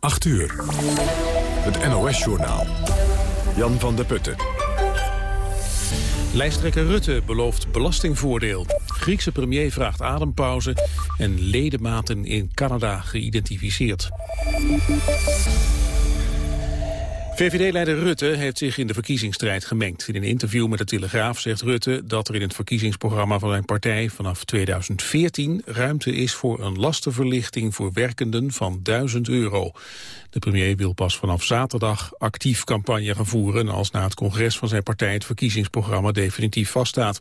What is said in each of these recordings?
8 uur. Het NOS-journaal. Jan van der Putten. Lijsttrekker Rutte belooft belastingvoordeel. Griekse premier vraagt adempauze en ledematen in Canada geïdentificeerd. VVD-leider Rutte heeft zich in de verkiezingsstrijd gemengd. In een interview met de Telegraaf zegt Rutte dat er in het verkiezingsprogramma van zijn partij vanaf 2014 ruimte is voor een lastenverlichting voor werkenden van 1000 euro. De premier wil pas vanaf zaterdag actief campagne gaan voeren als na het congres van zijn partij het verkiezingsprogramma definitief vaststaat.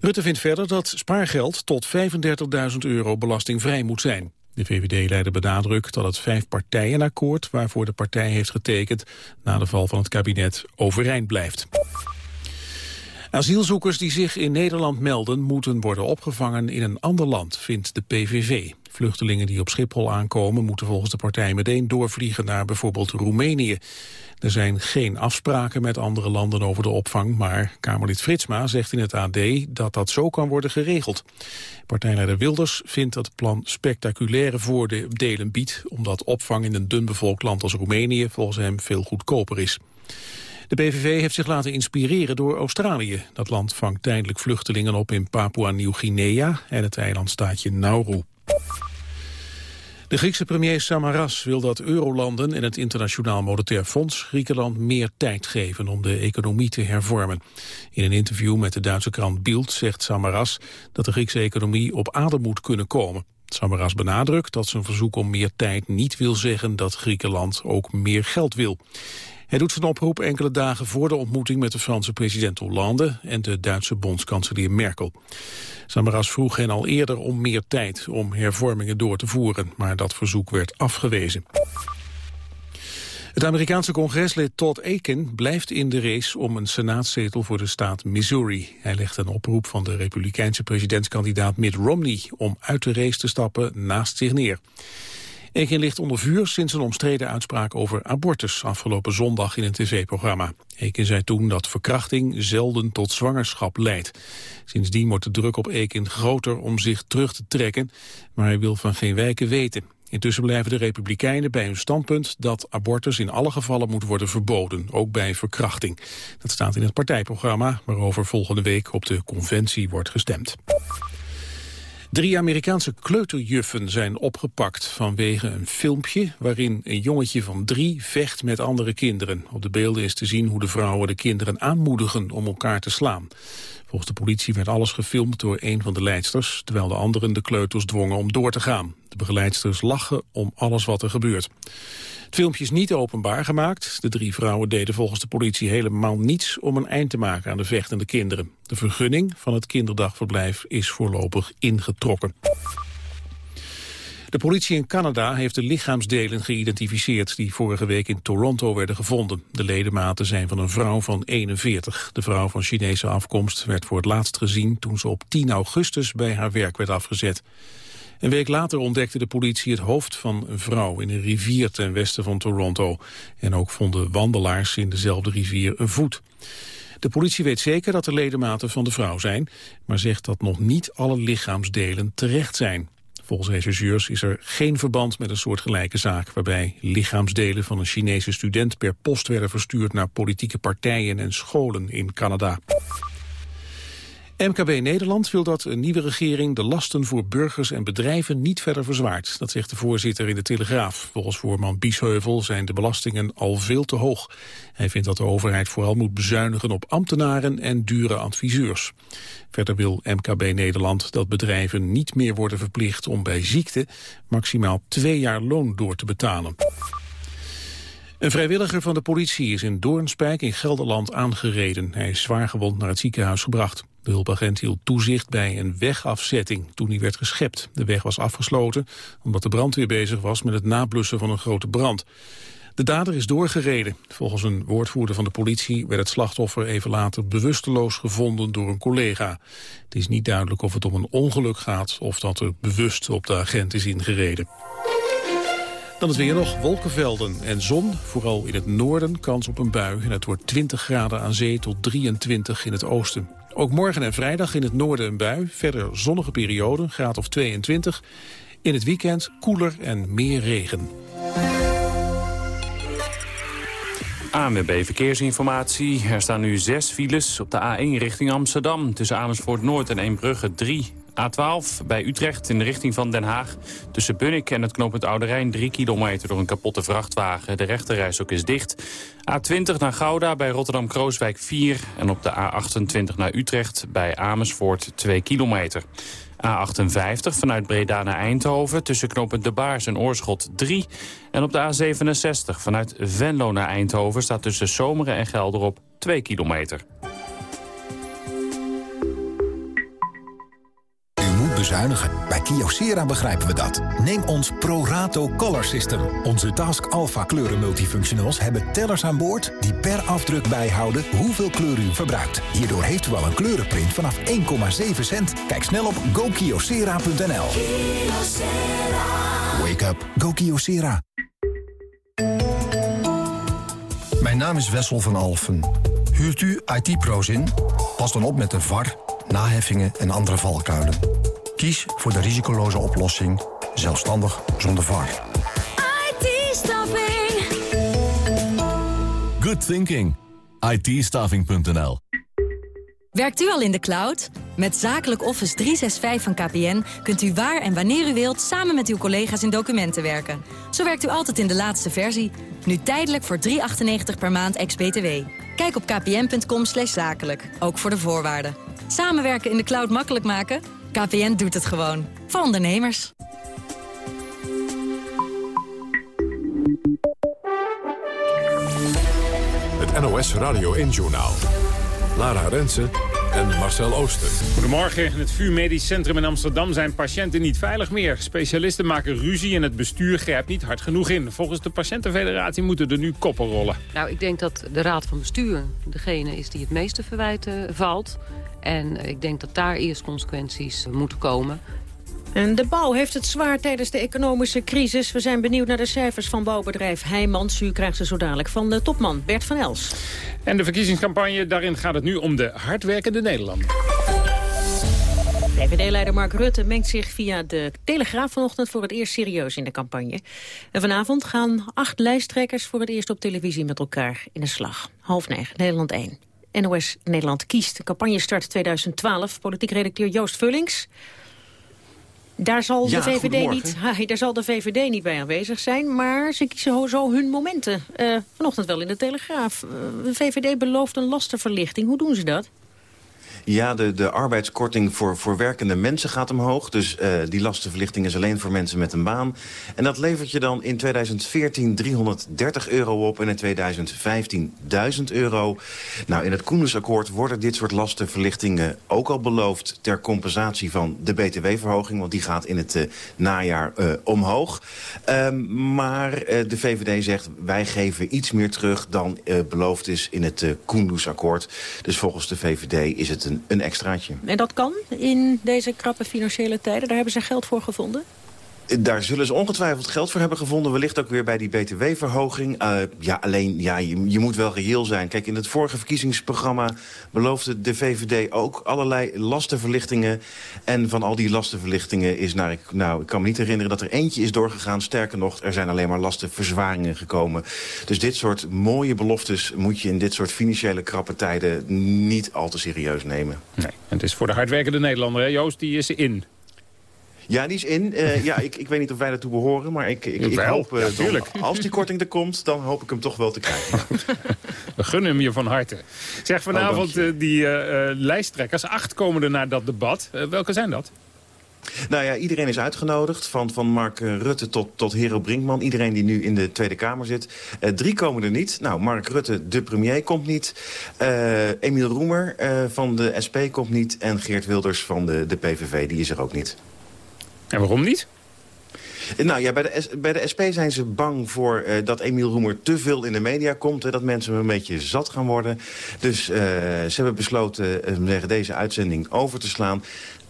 Rutte vindt verder dat spaargeld tot 35.000 euro belastingvrij moet zijn. De VVD-leider benadrukt dat het vijfpartijenakkoord waarvoor de partij heeft getekend na de val van het kabinet overeind blijft. Asielzoekers die zich in Nederland melden moeten worden opgevangen in een ander land, vindt de PVV. Vluchtelingen die op Schiphol aankomen moeten volgens de partij meteen doorvliegen naar bijvoorbeeld Roemenië. Er zijn geen afspraken met andere landen over de opvang, maar Kamerlid Fritsma zegt in het AD dat dat zo kan worden geregeld. Partijleider Wilders vindt dat het plan spectaculaire voordelen biedt, omdat opvang in een dunbevolkt land als Roemenië volgens hem veel goedkoper is. De PVV heeft zich laten inspireren door Australië. Dat land vangt tijdelijk vluchtelingen op in Papua-Nieuw-Guinea en het eilandstaatje Nauru. De Griekse premier Samaras wil dat eurolanden en het Internationaal Monetair Fonds Griekenland meer tijd geven om de economie te hervormen. In een interview met de Duitse krant Bild zegt Samaras dat de Griekse economie op adem moet kunnen komen. Samaras benadrukt dat zijn verzoek om meer tijd niet wil zeggen dat Griekenland ook meer geld wil. Hij doet zijn oproep enkele dagen voor de ontmoeting met de Franse president Hollande en de Duitse bondskanselier Merkel. Samaras vroeg hen al eerder om meer tijd om hervormingen door te voeren, maar dat verzoek werd afgewezen. Het Amerikaanse congreslid Todd Aiken blijft in de race om een senaatzetel voor de staat Missouri. Hij legt een oproep van de republikeinse presidentskandidaat Mitt Romney om uit de race te stappen naast zich neer. Ekin ligt onder vuur sinds een omstreden uitspraak over abortus afgelopen zondag in een tv-programma. Ekin zei toen dat verkrachting zelden tot zwangerschap leidt. Sindsdien wordt de druk op Ekin groter om zich terug te trekken, maar hij wil van geen wijken weten. Intussen blijven de Republikeinen bij hun standpunt dat abortus in alle gevallen moet worden verboden, ook bij verkrachting. Dat staat in het partijprogramma waarover volgende week op de conventie wordt gestemd. Drie Amerikaanse kleuterjuffen zijn opgepakt vanwege een filmpje waarin een jongetje van drie vecht met andere kinderen. Op de beelden is te zien hoe de vrouwen de kinderen aanmoedigen om elkaar te slaan. Volgens de politie werd alles gefilmd door een van de leidsters, terwijl de anderen de kleuters dwongen om door te gaan. De begeleidsters lachen om alles wat er gebeurt. Het filmpje is niet openbaar gemaakt. De drie vrouwen deden volgens de politie helemaal niets om een eind te maken aan de vechtende kinderen. De vergunning van het kinderdagverblijf is voorlopig ingetrokken. De politie in Canada heeft de lichaamsdelen geïdentificeerd die vorige week in Toronto werden gevonden. De ledematen zijn van een vrouw van 41. De vrouw van Chinese afkomst werd voor het laatst gezien toen ze op 10 augustus bij haar werk werd afgezet. Een week later ontdekte de politie het hoofd van een vrouw in een rivier ten westen van Toronto. En ook vonden wandelaars in dezelfde rivier een voet. De politie weet zeker dat de ledematen van de vrouw zijn, maar zegt dat nog niet alle lichaamsdelen terecht zijn. Volgens rechercheurs is er geen verband met een soortgelijke zaak... waarbij lichaamsdelen van een Chinese student per post werden verstuurd... naar politieke partijen en scholen in Canada. MKB Nederland wil dat een nieuwe regering de lasten voor burgers en bedrijven niet verder verzwaart. Dat zegt de voorzitter in de Telegraaf. Volgens voorman Biesheuvel zijn de belastingen al veel te hoog. Hij vindt dat de overheid vooral moet bezuinigen op ambtenaren en dure adviseurs. Verder wil MKB Nederland dat bedrijven niet meer worden verplicht om bij ziekte maximaal twee jaar loon door te betalen. Een vrijwilliger van de politie is in Doornspijk in Gelderland aangereden. Hij is zwaargewond naar het ziekenhuis gebracht. De hulpagent hield toezicht bij een wegafzetting toen hij werd geschept. De weg was afgesloten omdat de brandweer bezig was met het nablussen van een grote brand. De dader is doorgereden. Volgens een woordvoerder van de politie werd het slachtoffer even later bewusteloos gevonden door een collega. Het is niet duidelijk of het om een ongeluk gaat of dat er bewust op de agent is ingereden. Dan is weer nog wolkenvelden en zon, vooral in het noorden kans op een bui. En het wordt 20 graden aan zee tot 23 in het oosten. Ook morgen en vrijdag in het noorden een bui. Verder zonnige periode, graad of 22. In het weekend koeler en meer regen. ANWB Verkeersinformatie. Er staan nu zes files op de A1 richting Amsterdam. Tussen Amersfoort Noord en Eembrugge 3. A12 bij Utrecht in de richting van Den Haag. Tussen Bunnik en het knooppunt Oude Rijn 3 kilometer door een kapotte vrachtwagen. De rechterreis ook is dicht. A20 naar Gouda bij Rotterdam-Krooswijk 4. En op de A28 naar Utrecht bij Amersfoort 2 kilometer. A58 vanuit Breda naar Eindhoven tussen knooppunt De Baars en Oorschot 3. En op de A67 vanuit Venlo naar Eindhoven staat tussen Zomeren en Gelderop 2 kilometer. Bezuinigen. Bij Kyocera begrijpen we dat. Neem ons ProRato Color System. Onze Task Alpha kleuren multifunctionals hebben tellers aan boord... die per afdruk bijhouden hoeveel kleur u verbruikt. Hierdoor heeft u al een kleurenprint vanaf 1,7 cent. Kijk snel op gokyocera.nl. Wake up. Go Kyocera. Mijn naam is Wessel van Alfen. Huurt u IT-pro's in? Pas dan op met de VAR, naheffingen en andere valkuilen. Kies voor de risicoloze oplossing, zelfstandig zonder VAR. IT-staffing. Good thinking. it Werkt u al in de cloud? Met Zakelijk Office 365 van KPN kunt u waar en wanneer u wilt... samen met uw collega's in documenten werken. Zo werkt u altijd in de laatste versie. Nu tijdelijk voor 3,98 per maand ex-BTW. Kijk op kpn.com zakelijk, ook voor de voorwaarden. Samenwerken in de cloud makkelijk maken? KPN doet het gewoon. Voor ondernemers. Het NOS Radio 1-journaal. Lara Rensen en Marcel Ooster. Goedemorgen. In het VU Medisch Centrum in Amsterdam zijn patiënten niet veilig meer. Specialisten maken ruzie en het bestuur grijpt niet hard genoeg in. Volgens de patiëntenfederatie moeten er nu koppen rollen. Nou, ik denk dat de raad van bestuur degene is die het meeste verwijten valt. En ik denk dat daar eerst consequenties moeten komen. En de bouw heeft het zwaar tijdens de economische crisis. We zijn benieuwd naar de cijfers van bouwbedrijf Heijmans. U krijgt ze zo dadelijk van de topman Bert van Els. En de verkiezingscampagne, daarin gaat het nu om de hardwerkende Nederlander. VVD-leider Mark Rutte mengt zich via de Telegraaf vanochtend voor het eerst serieus in de campagne. En vanavond gaan acht lijsttrekkers voor het eerst op televisie met elkaar in de slag. Half negen, Nederland 1. NOS Nederland kiest. De campagne start 2012. Politiek redacteur Joost Vullings. Daar zal, de VVD niet, daar zal de VVD niet bij aanwezig zijn, maar ze kiezen zo hun momenten. Uh, vanochtend wel in de Telegraaf. Uh, de VVD belooft een lastenverlichting. Hoe doen ze dat? Ja, de, de arbeidskorting voor, voor werkende mensen gaat omhoog. Dus uh, die lastenverlichting is alleen voor mensen met een baan. En dat levert je dan in 2014 330 euro op en in 2015 1000 euro. Nou, in het Koendersakkoord worden dit soort lastenverlichtingen ook al beloofd... ter compensatie van de btw-verhoging, want die gaat in het uh, najaar uh, omhoog. Um, maar de VVD zegt, wij geven iets meer terug dan beloofd is in het Koendersakkoord. Dus volgens de VVD is het een een, extraatje. En dat kan in deze krappe financiële tijden? Daar hebben ze geld voor gevonden? Daar zullen ze ongetwijfeld geld voor hebben gevonden. Wellicht ook weer bij die btw-verhoging. Uh, ja, alleen, ja, je, moet wel reëel zijn. Kijk, in het vorige verkiezingsprogramma beloofde de VVD ook allerlei lastenverlichtingen. En van al die lastenverlichtingen is, nou ik, nou, ik kan me niet herinneren dat er eentje is doorgegaan. Sterker nog, er zijn alleen maar lastenverzwaringen gekomen. Dus dit soort mooie beloftes moet je in dit soort financiële krappe tijden niet al te serieus nemen. Nee, het is voor de hardwerkende Nederlander? Joost, die is in. Ja, die is in. Uh, ja, ik, ik weet niet of wij daartoe behoren, maar ik, ik, ik hoop... Uh, dan, als die korting er komt, dan hoop ik hem toch wel te krijgen. We gunnen hem je van harte. Zeg, vanavond oh, die lijsttrekkers, acht komen er naar dat debat. welke zijn dat? Nou ja, iedereen is uitgenodigd. Van, van Mark Rutte tot, tot Hero Brinkman. Iedereen die nu in de Tweede Kamer zit. Uh, drie komen er niet. Nou, Mark Rutte, de premier, komt niet. Uh, Emiel Roemer uh, van de SP komt niet. En Geert Wilders van de, de PVV, die is er ook niet. En waarom niet? Nou ja, bij de, bij de SP zijn ze bang voor uh, dat Emiel Roemer te veel in de media komt. Hè, dat mensen een beetje zat gaan worden. Dus uh, ze hebben besloten uh, deze uitzending over te slaan.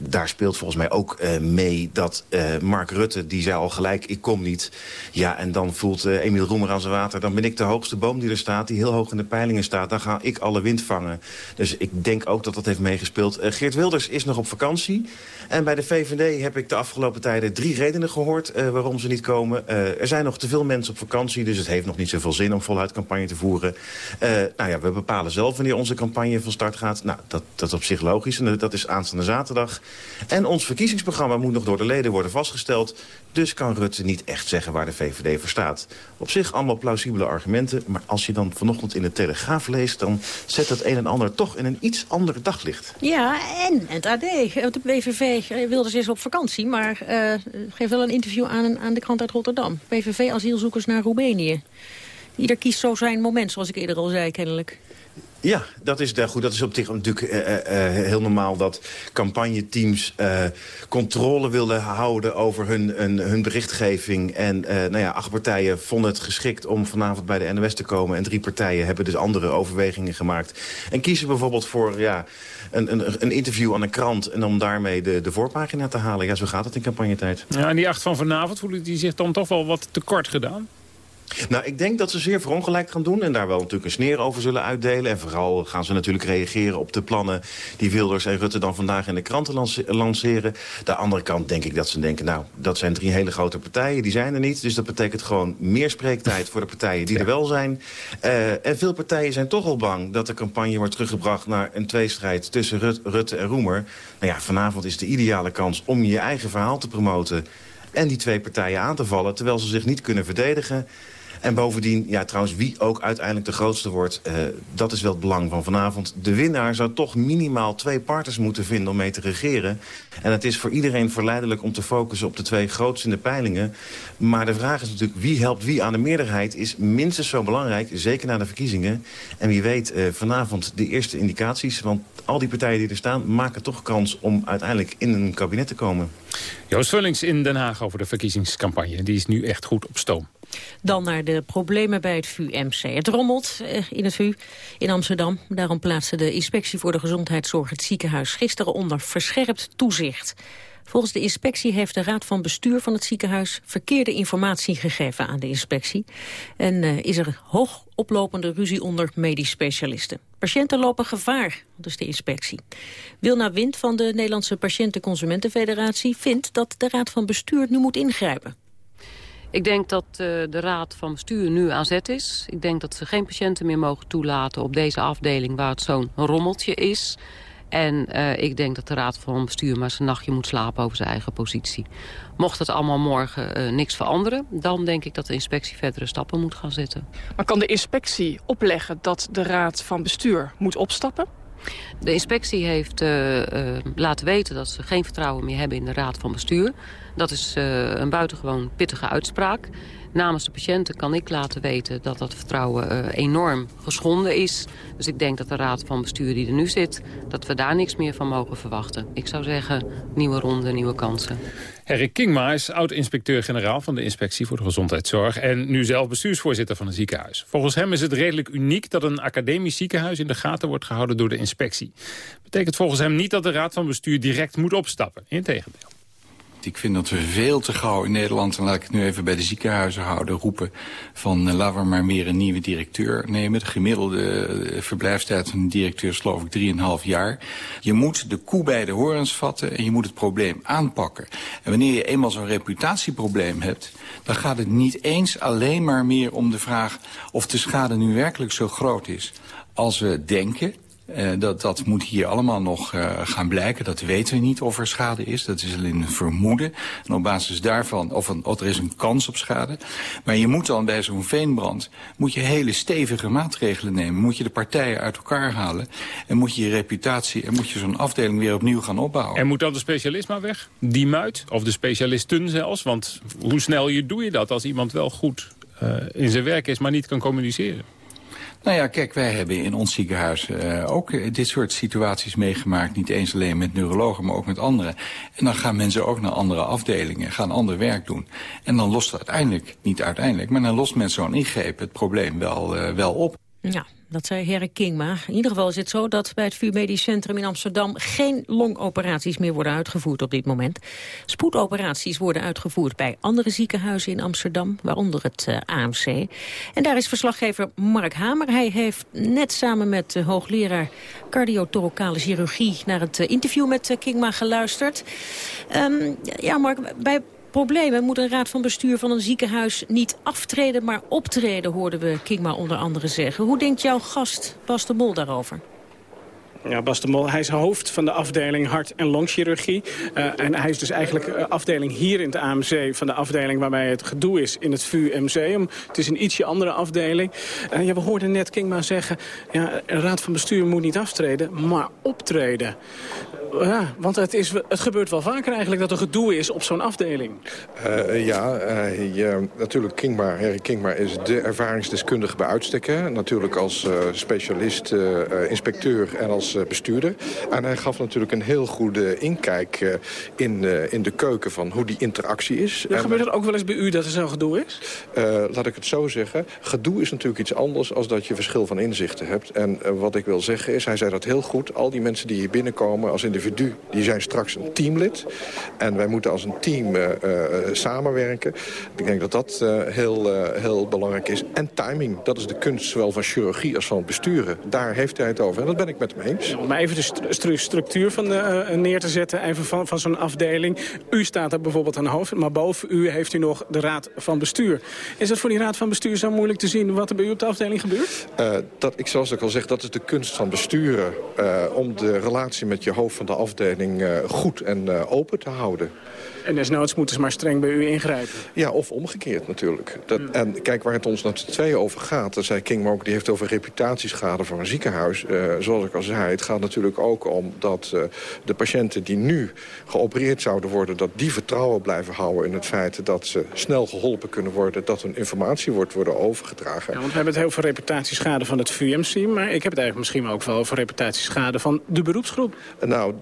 Daar speelt volgens mij ook uh, mee dat uh, Mark Rutte, die zei al gelijk, ik kom niet. Ja, en dan voelt uh, Emiel Roemer aan zijn water, dan ben ik de hoogste boom die er staat, die heel hoog in de peilingen staat. Dan ga ik alle wind vangen. Dus ik denk ook dat dat heeft meegespeeld. Geert Wilders is nog op vakantie. En bij de VVD heb ik de afgelopen tijden drie redenen gehoord waarom ze niet komen. er zijn nog te veel mensen op vakantie, dus het heeft nog niet zoveel zin om voluit campagne te voeren. nou ja, we bepalen zelf wanneer onze campagne van start gaat. Nou, dat, dat is op zich logisch en dat is aanstaande zaterdag. En ons verkiezingsprogramma moet nog door de leden worden vastgesteld. Dus kan Rutte niet echt zeggen waar de VVD voor staat. Op zich allemaal plausibele argumenten. Maar als je dan vanochtend in de Telegraaf leest... dan zet het een en ander toch in een iets ander daglicht. Ja, en het AD. De PVV wilde ze eens op vakantie... maar uh, geeft wel een interview aan, aan de krant uit Rotterdam. PVV-asielzoekers naar Roemenië. Ieder kiest zo zijn moment, zoals ik eerder al zei, kennelijk. Ja, dat is, goed, dat is op zich natuurlijk uh, uh, heel normaal dat campagneteams uh, controle wilden houden over hun, hun, hun berichtgeving. En nou ja, acht partijen vonden het geschikt om vanavond bij de NOS te komen. En drie partijen hebben dus andere overwegingen gemaakt. En kiezen bijvoorbeeld voor ja, een, een, een interview aan een krant en om daarmee de, de voorpagina te halen. Ja, zo gaat het in campagnetijd. Ja, en die acht van vanavond voelen die zich dan toch wel wat tekort gedaan? Nou, ik denk dat ze zeer verongelijkt gaan doen... en daar wel natuurlijk een sneer over zullen uitdelen. En vooral gaan ze natuurlijk reageren op de plannen... die Wilders en Rutte dan vandaag in de kranten lanceren. De andere kant denk ik dat ze denken... nou, dat zijn drie hele grote partijen, die zijn er niet. Dus dat betekent gewoon meer spreektijd voor de partijen die er wel zijn. Uh, en veel partijen zijn toch al bang dat de campagne wordt teruggebracht... naar een tweestrijd tussen Rut, Rutte en Roemer. Nou ja, vanavond is de ideale kans om je eigen verhaal te promoten en die twee partijen aan te vallen... terwijl ze zich niet kunnen verdedigen. En bovendien, ja, trouwens, wie ook uiteindelijk de grootste wordt... Uh, dat is wel het belang van vanavond. De winnaar zou toch minimaal twee partners moeten vinden om mee te regeren. En het is voor iedereen verleidelijk om te focussen op de twee grootste in de peilingen. Maar de vraag is natuurlijk, wie helpt wie aan de meerderheid... is minstens zo belangrijk, zeker na de verkiezingen. En wie weet, uh, vanavond de eerste indicaties. Want al die partijen die er staan maken toch kans om uiteindelijk in een kabinet te komen. Joost Vullings in Den Haag over de verkiezingscampagne. Die is nu echt goed op stoom. Dan naar de problemen bij het VUMC. Het rommelt eh, in het VU in Amsterdam. Daarom plaatste de Inspectie voor de Gezondheidszorg het ziekenhuis gisteren onder verscherpt toezicht. Volgens de inspectie heeft de raad van bestuur van het ziekenhuis verkeerde informatie gegeven aan de inspectie. En uh, is er hoog oplopende ruzie onder medisch specialisten. Patiënten lopen gevaar, dus de inspectie. Wilna Wind van de Nederlandse Patiënten-Consumentenfederatie vindt dat de raad van bestuur nu moet ingrijpen. Ik denk dat uh, de raad van bestuur nu aan zet is. Ik denk dat ze geen patiënten meer mogen toelaten op deze afdeling waar het zo'n rommeltje is. En uh, ik denk dat de raad van bestuur maar zijn nachtje moet slapen over zijn eigen positie. Mocht het allemaal morgen uh, niks veranderen, dan denk ik dat de inspectie verdere stappen moet gaan zetten. Maar kan de inspectie opleggen dat de raad van bestuur moet opstappen? De inspectie heeft uh, uh, laten weten dat ze geen vertrouwen meer hebben in de raad van bestuur. Dat is uh, een buitengewoon pittige uitspraak. Namens de patiënten kan ik laten weten dat dat vertrouwen uh, enorm geschonden is. Dus ik denk dat de raad van bestuur die er nu zit... dat we daar niks meer van mogen verwachten. Ik zou zeggen, nieuwe ronde, nieuwe kansen. Erik Kingma is oud-inspecteur-generaal van de Inspectie voor de Gezondheidszorg... en nu zelf bestuursvoorzitter van een ziekenhuis. Volgens hem is het redelijk uniek dat een academisch ziekenhuis... in de gaten wordt gehouden door de inspectie. Betekent volgens hem niet dat de raad van bestuur direct moet opstappen. Integendeel. Ik vind dat we veel te gauw in Nederland, en laat ik het nu even bij de ziekenhuizen houden, roepen van uh, laten we maar meer een nieuwe directeur nemen. De gemiddelde uh, verblijfstijd van een directeur is geloof ik 3,5 jaar. Je moet de koe bij de horens vatten en je moet het probleem aanpakken. En wanneer je eenmaal zo'n reputatieprobleem hebt, dan gaat het niet eens alleen maar meer om de vraag of de schade nu werkelijk zo groot is als we denken. Uh, dat, dat moet hier allemaal nog uh, gaan blijken. Dat weten we niet of er schade is. Dat is alleen een vermoeden. En op basis daarvan, of, er is een kans op schade. Maar je moet dan bij zo'n veenbrand, moet je hele stevige maatregelen nemen. Moet je de partijen uit elkaar halen. En moet je je reputatie, en moet je zo'n afdeling weer opnieuw gaan opbouwen. En moet dan de specialist maar weg? Die muit? Of de specialisten zelfs? Want hoe snel je, doe je dat als iemand wel goed uh, in zijn werk is, maar niet kan communiceren? Nou ja, kijk, wij hebben in ons ziekenhuis uh, ook dit soort situaties meegemaakt. Niet eens alleen met neurologen, maar ook met anderen. En dan gaan mensen ook naar andere afdelingen, gaan ander werk doen. En dan lost uiteindelijk, niet uiteindelijk, maar dan lost met zo'n ingreep het probleem wel, uh, wel op. Ja, dat zei Herre Kingma. In ieder geval is het zo dat bij het VU Medisch Centrum in Amsterdam... geen longoperaties meer worden uitgevoerd op dit moment. Spoedoperaties worden uitgevoerd bij andere ziekenhuizen in Amsterdam... waaronder het uh, eh, AMC. En daar is verslaggever Mark Hamer. Hij heeft net samen met de hoogleraar cardiothoracale chirurgie... naar het uh, interview met uh, Kingma geluisterd. Um, ja, Mark, bij problemen moet een raad van bestuur van een ziekenhuis niet aftreden, maar optreden, hoorden we Kingma onder andere zeggen. Hoe denkt jouw gast Bas de Mol daarover? Ja, Bas de Mol, hij is hoofd van de afdeling hart- en longchirurgie. Uh, en hij is dus eigenlijk uh, afdeling hier in het AMC... van de afdeling waarbij het gedoe is in het VU-MC. Het is een ietsje andere afdeling. Uh, ja, we hoorden net Kingma zeggen... Ja, een raad van bestuur moet niet aftreden, maar optreden. Ja, want het, is, het gebeurt wel vaker eigenlijk dat er gedoe is op zo'n afdeling. Uh, ja, uh, natuurlijk Kingma, Harry Kingma is de ervaringsdeskundige bij uitstek. Natuurlijk als uh, specialist, inspecteur en als bestuurder. En hij gaf natuurlijk een heel goede inkijk in, in de keuken van hoe die interactie is. Ja, gebeurt het ook wel eens bij u dat er zo'n gedoe is? laat ik het zo zeggen. Gedoe is natuurlijk iets anders als dat je verschil van inzichten hebt. En wat ik wil zeggen is, hij zei dat heel goed. Al die mensen die hier binnenkomen als individu individu die zijn straks een teamlid. En wij moeten als een team uh, samenwerken. Ik denk dat dat uh, heel, heel belangrijk is. En timing, dat is de kunst zowel van chirurgie als van besturen. Daar heeft hij het over. En dat ben ik met hem eens. om even de structuur van de, neer te zetten, even van, van zo'n afdeling. U staat er bijvoorbeeld aan hoofd, maar boven u heeft u nog de raad van bestuur. Is het voor die raad van bestuur zo moeilijk te zien wat er bij u op de afdeling gebeurt? dat, ik zoals ik al zeg, dat is de kunst van besturen. om de relatie met je hoofd van de afdeling eh, goed en eh, open te houden. En desnoods moeten ze maar streng bij u ingrijpen. Ja, of omgekeerd natuurlijk. Dat, En kijk, waar het ons naar twee over gaat... dat zei King ook, die heeft over reputatieschade voor een ziekenhuis. Uh, zoals ik al zei, het gaat natuurlijk ook om dat uh, de patiënten die nu geopereerd zouden worden... dat die vertrouwen blijven houden in het feit dat ze snel geholpen kunnen worden... dat hun informatie wordt worden overgedragen. Ja, want we hebben het heel veel reputatieschade van het VUMC... maar ik heb het eigenlijk misschien ook wel over reputatieschade van de beroepsgroep. Nou,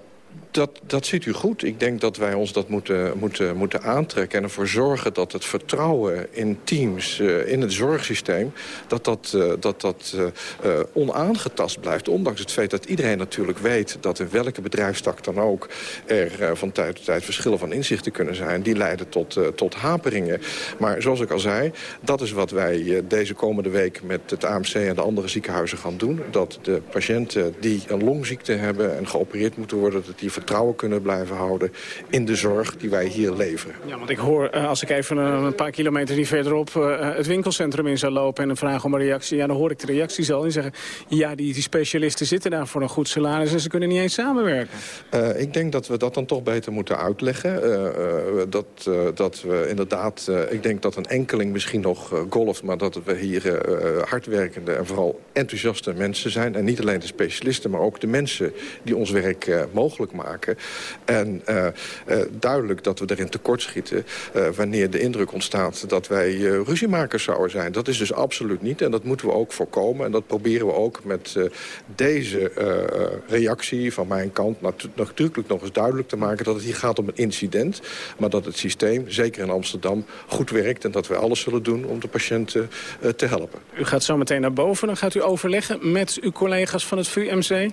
dat, dat ziet u goed. Ik denk dat wij ons dat moeten, moeten, moeten aantrekken... en ervoor zorgen dat het vertrouwen in teams, uh, in het zorgsysteem... dat dat, uh, dat, dat uh, onaangetast blijft. Ondanks het feit dat iedereen natuurlijk weet... dat in welke bedrijfstak dan ook... er van tijd tot tijd verschillen van inzichten kunnen zijn. Die leiden tot, tot haperingen. Maar zoals ik al zei, dat is wat wij deze komende week... met het AMC en de andere ziekenhuizen gaan doen. Dat de patiënten die een longziekte hebben en geopereerd moeten worden... dat die vertrouwen kunnen blijven houden in de zorg die wij hier leveren. Ja, want ik hoor, eh, als ik even een paar kilometer die verderop uh, het winkelcentrum in zou lopen... en een vraag om een reactie, ja, dan hoor ik de reacties al. En zeggen, ja, die, die specialisten zitten daar voor een goed salaris... en ze kunnen niet eens samenwerken. Uh, ik denk dat we dat dan toch beter moeten uitleggen. Uh, dat, dat we inderdaad, ik denk dat een enkeling misschien nog golft... maar dat we hier hardwerkende en vooral enthousiaste mensen zijn. En niet alleen de specialisten, maar ook de mensen die ons werk mogelijk maken. En uh, uh, duidelijk dat we erin tekortschieten uh, wanneer de indruk ontstaat dat wij ruziemakers zouden zijn. Dat is dus absoluut niet en dat moeten we ook voorkomen. En dat proberen we ook met deze reactie van mijn kant natuurlijk nog eens duidelijk te maken dat het hier gaat om een incident. Maar dat het systeem, zeker in Amsterdam, goed werkt en dat we alles zullen doen om de patiënten te helpen. U gaat zo meteen naar boven, dan gaat u overleggen met uw collega's van het VUMC?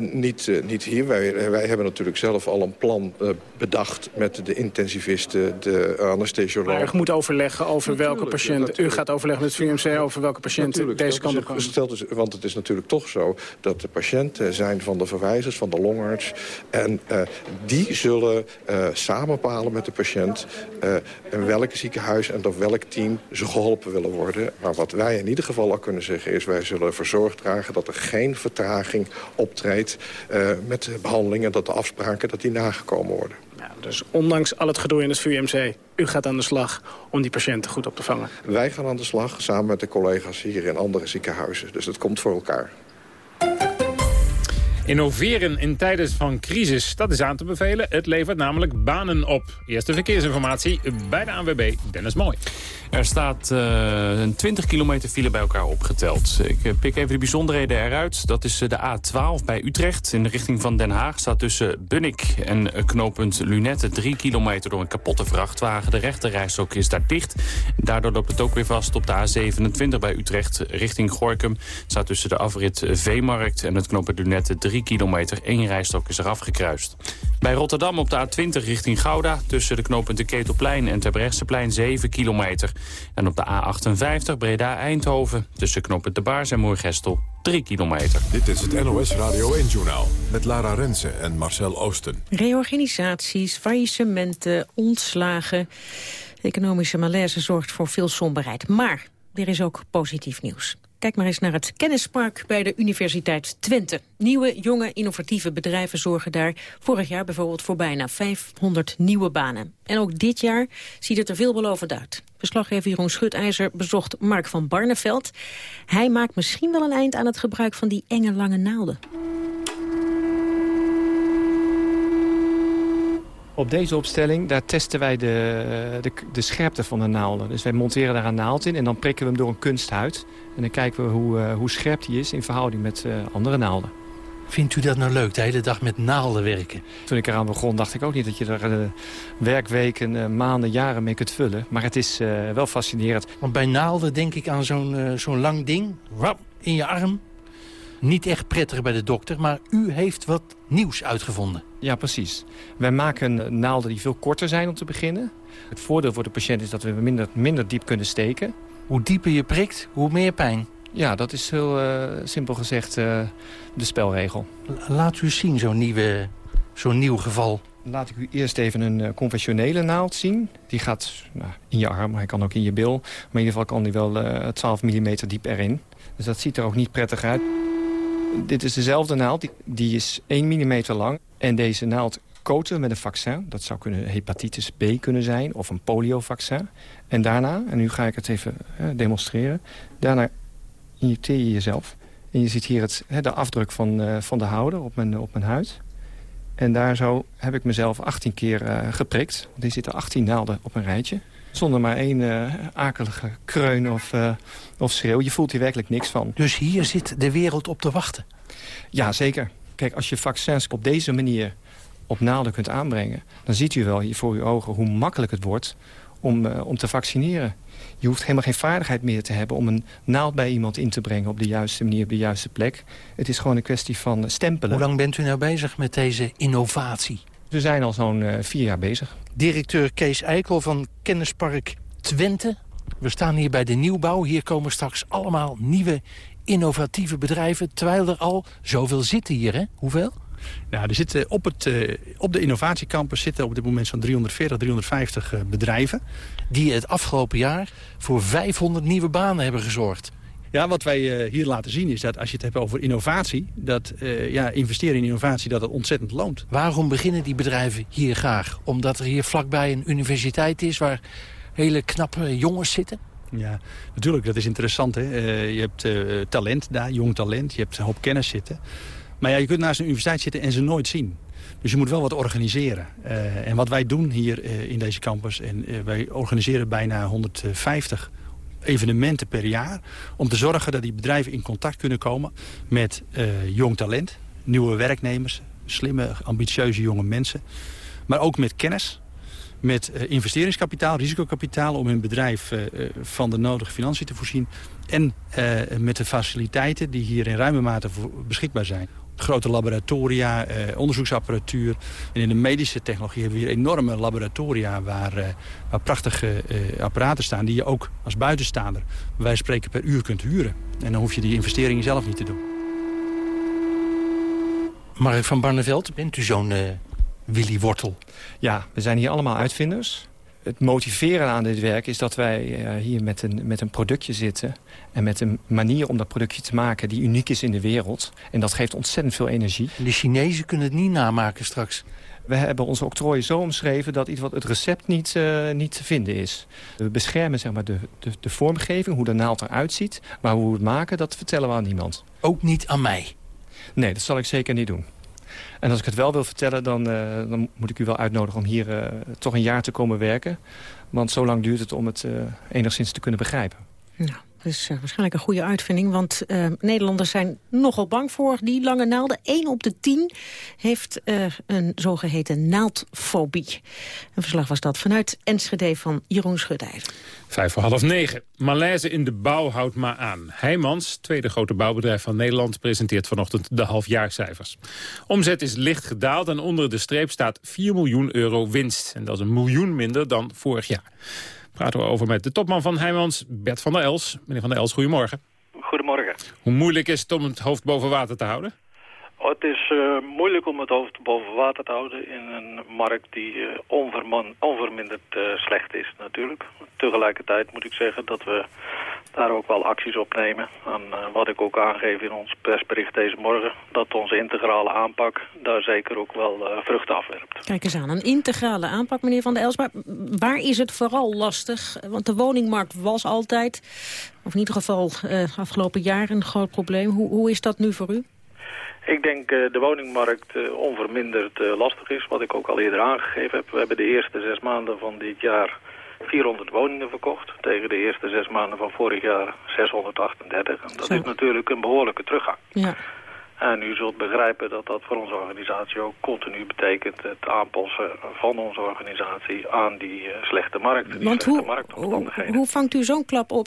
niet, niet hier. Wij, wij hebben natuurlijk zelf al een plan uh, bedacht... met de intensivisten, de anesthesioloog. Maar u moet overleggen over welke patiënt... U gaat overleggen met het VMC over welke patiënten deze kant op komen. Dus, want het is natuurlijk toch zo dat de patiënten zijn van de verwijzers, van de longarts. En uh, die zullen uh, samen bepalen met de patiënt... in welk ziekenhuis en door welk team ze geholpen willen worden. Maar wat wij in ieder geval al kunnen zeggen is... wij zullen ervoor zorg dragen dat er geen vertraging optreedt met de behandelingen... dat de afspraken dat die nagekomen worden. Ja, dus ondanks al het gedoe in het VUMC, u gaat aan de slag om die patiënten goed op te vangen? Wij gaan aan de slag samen met de collega's hier in andere ziekenhuizen. Dus dat komt voor elkaar. Innoveren in tijden van crisis, dat is aan te bevelen. Het levert namelijk banen op. Eerste verkeersinformatie bij de ANWB, Dennis Mooi. Er staat uh, een 20 kilometer file bij elkaar opgeteld. Ik uh, pik even de bijzonderheden eruit. Dat is uh, de A12 bij Utrecht. In de richting van Den Haag staat tussen Bunnik en knooppunt Lunette 3 kilometer door een kapotte vrachtwagen. De rechterrijstok is daar dicht. Daardoor loopt het ook weer vast op de A27 bij Utrecht richting Gorkum. Staat tussen de afrit Veemarkt en het knooppunt Lunette 3 kilometer. Eén rijstok is er afgekruist. Bij Rotterdam op de A20 richting Gouda tussen de knooppunten Ketelplein en Terbrechtseplein 7 kilometer. En op de A58 Breda-Eindhoven tussen knoppen De Baars en Moergestel 3 kilometer. Dit is het NOS Radio 1-journaal met Lara Rensen en Marcel Oosten. Reorganisaties, faillissementen, ontslagen. Economische malaise zorgt voor veel somberheid. Maar er is ook positief nieuws. Kijk maar eens naar het kennispark bij de Universiteit Twente. Nieuwe, jonge, innovatieve bedrijven zorgen daar vorig jaar bijvoorbeeld voor bijna 500 nieuwe banen. En ook dit jaar ziet het er veelbelovend uit. Verslaggever Jeroen Schutijzer bezocht Mark van Barneveld. Hij maakt misschien wel een eind aan het gebruik van die enge lange naalden. Op deze opstelling, daar testen wij de, de, de, scherpte van de naalden. Dus wij monteren daar een naald in en dan prikken we hem door een kunsthuid. En dan kijken we hoe, uh, hoe scherp die is in verhouding met uh, andere naalden. Vindt u dat nou leuk, de hele dag met naalden werken? Toen ik eraan begon dacht ik ook niet dat je er uh, werkweken, maanden, jaren mee kunt vullen. Maar het is wel fascinerend. Want bij naalden denk ik aan zo'n zo'n lang ding, rap, in je arm. Niet echt prettig bij de dokter, maar u heeft wat nieuws uitgevonden. Ja, precies. Wij maken naalden die veel korter zijn om te beginnen. Het voordeel voor de patiënt is dat we minder, minder diep kunnen steken. Hoe dieper je prikt, hoe meer pijn. Ja, dat is heel uh, simpel gezegd uh, de spelregel. Laat u zien, zo'n nieuwe, zo'n nieuw geval. Laat ik u eerst even een uh, conventionele naald zien. Die gaat nou, in je arm, hij kan ook in je bil. Maar in ieder geval kan die wel 12 mm diep erin. Dus dat ziet er ook niet prettig uit. Dit is dezelfde naald, die, is 1 mm lang. En deze naald coaten met een vaccin. Dat zou kunnen hepatitis B kunnen zijn of een poliovaccin. En daarna, en nu ga ik het even demonstreren... daarna injecteer je jezelf. En je ziet hier het, de afdruk van, uh, van de houder op mijn, op mijn huid. En daar zo heb ik mezelf 18 keer uh, geprikt. Want er zitten 18 naalden op een rijtje. Zonder maar één uh, akelige kreun of, uh, of schreeuw. Je voelt hier werkelijk niks van. Dus hier zit de wereld op te wachten? Ja, zeker. Kijk, als je vaccins op deze manier op naalden kunt aanbrengen... dan ziet u wel hier voor uw ogen hoe makkelijk het wordt om, uh, om te vaccineren. Je hoeft helemaal geen vaardigheid meer te hebben om een naald bij iemand in te brengen... op de juiste manier, op de juiste plek. Het is gewoon een kwestie van stempelen. Hoe lang bent u nou bezig met deze innovatie? We zijn al zo'n uh, vier jaar bezig. Directeur Kees Eikel van Kennispark Twente. We staan hier bij de nieuwbouw. Hier komen straks allemaal nieuwe innovatieve bedrijven... terwijl er al zoveel zitten hier, hè? Hoeveel? Nou, er zitten op, het, uh, op de innovatiecampus zitten op dit moment zo'n 340, 350 uh, bedrijven. Die het afgelopen jaar voor 500 nieuwe banen hebben gezorgd. Ja, wat wij uh, hier laten zien is dat als je het hebt over innovatie... dat uh, ja, investeren in innovatie dat het ontzettend loont. Waarom beginnen die bedrijven hier graag? Omdat er hier vlakbij een universiteit is waar hele knappe jongens zitten? Ja, natuurlijk, dat is interessant. Hè? Uh, je hebt talent daar, jong talent, je hebt een hoop kennis zitten. Maar ja, je kunt naast een universiteit zitten en ze nooit zien. Dus je moet wel wat organiseren. Uh, en wat wij doen hier in deze campus... en wij organiseren bijna 150 evenementen per jaar... om te zorgen dat die bedrijven in contact kunnen komen met jong talent... nieuwe werknemers, slimme, ambitieuze jonge mensen... maar ook met kennis, met investeringskapitaal, risicokapitaal... om hun bedrijf van de nodige financiën te voorzien... en met de faciliteiten die hier in ruime mate beschikbaar zijn grote laboratoria, eh, onderzoeksapparatuur. En in de medische technologie hebben we hier enorme laboratoria... waar, eh, waar prachtige eh, apparaten staan die je ook als buitenstaander... wij spreken per uur kunt huren. En dan hoef je die investeringen zelf niet te doen. Mark van Barneveld, bent u zo'n Willy Wortel? Ja, we zijn hier allemaal uitvinders het motiveren aan dit werk is dat wij uh, hier met een, met een productje zitten... en met een manier om dat productje te maken die uniek is in de wereld. En dat geeft ontzettend veel energie. De Chinezen kunnen het niet namaken straks. We hebben onze octrooien zo omschreven dat iets wat het recept niet, uh, niet te vinden is. We beschermen zeg maar, de, de, de vormgeving, hoe de naald eruit ziet. Maar hoe we het maken, dat vertellen we aan niemand. Ook niet aan mij? Nee, dat zal ik zeker niet doen. En als ik het wel wil vertellen, dan, dan moet ik u wel uitnodigen om hier toch een jaar te komen werken. Want zo lang duurt het om het enigszins te kunnen begrijpen. Nou, dat is uh, waarschijnlijk een goede uitvinding, want uh, Nederlanders zijn nogal bang voor die lange naalden. 1 op de 10 heeft uh, een zogeheten naaldfobie. Een verslag was dat vanuit Enschede van Jeroen Schutijzer. Vijf voor half negen. Malaise in de bouw houdt maar aan. Heijmans, tweede grote bouwbedrijf van Nederland... presenteert vanochtend de halfjaarcijfers. Omzet is licht gedaald en onder de streep staat 4 miljoen euro winst. En dat is een miljoen minder dan vorig jaar praten we over met de topman van Heijmans, Bert van der Els. Meneer van der Els, goedemorgen. Goedemorgen. Hoe moeilijk is het om het hoofd boven water te houden? Oh, het is uh, moeilijk om het hoofd boven water te houden in een markt die onverman, onverminderd uh, slecht is natuurlijk. Tegelijkertijd moet ik zeggen dat we daar ook wel acties op nemen. En wat ik ook aangeef in ons persbericht deze morgen, dat onze integrale aanpak daar zeker ook wel vruchten afwerpt. Kijk eens aan, een integrale aanpak meneer Van der Els. Maar waar is het vooral lastig? Want de woningmarkt was altijd, of in ieder geval afgelopen jaar een groot probleem. Hoe, hoe is dat nu voor u? Ik denk uh, de woningmarkt uh, onverminderd uh, lastig is, wat ik ook al eerder aangegeven heb. We hebben de eerste zes maanden van dit jaar 400 woningen verkocht. Tegen de eerste zes maanden van vorig jaar 638. En dat Zo. is natuurlijk een behoorlijke teruggang. Ja. En u zult begrijpen dat dat voor onze organisatie ook continu betekent... het aanpassen van onze organisatie aan die slechte markt. Die Want slechte hoe, hoe, hoe vangt u zo'n klap op?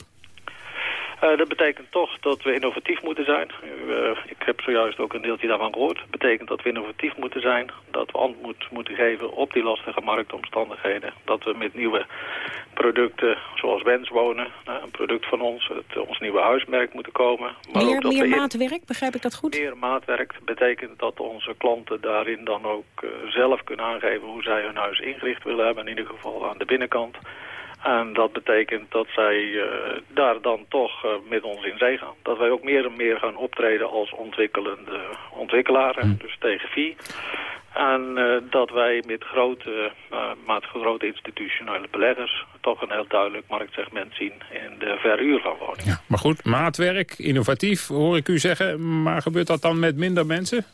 Uh, dat betekent toch dat we innovatief moeten zijn. Uh, ik heb zojuist ook een deeltje daarvan gehoord. Dat betekent dat we innovatief moeten zijn. Dat we antwoord moeten geven op die lastige marktomstandigheden. Dat we met nieuwe producten zoals wenswonen, uh, een product van ons, het, ons nieuwe huismerk moeten komen. Maar meer ook meer maatwerk, begrijp ik dat goed? Meer maatwerk betekent dat onze klanten daarin dan ook zelf kunnen aangeven hoe zij hun huis ingericht willen hebben. In ieder geval aan de binnenkant. En dat betekent dat zij uh, daar dan toch uh, met ons in zee gaan. Dat wij ook meer en meer gaan optreden als ontwikkelende ontwikkelaar, mm. dus tegen VI. En uh, dat wij met grote, grote institutionele beleggers toch een heel duidelijk marktsegment zien in de verhuur van woningen. Ja, maar goed, maatwerk, innovatief, hoor ik u zeggen. Maar gebeurt dat dan met minder mensen?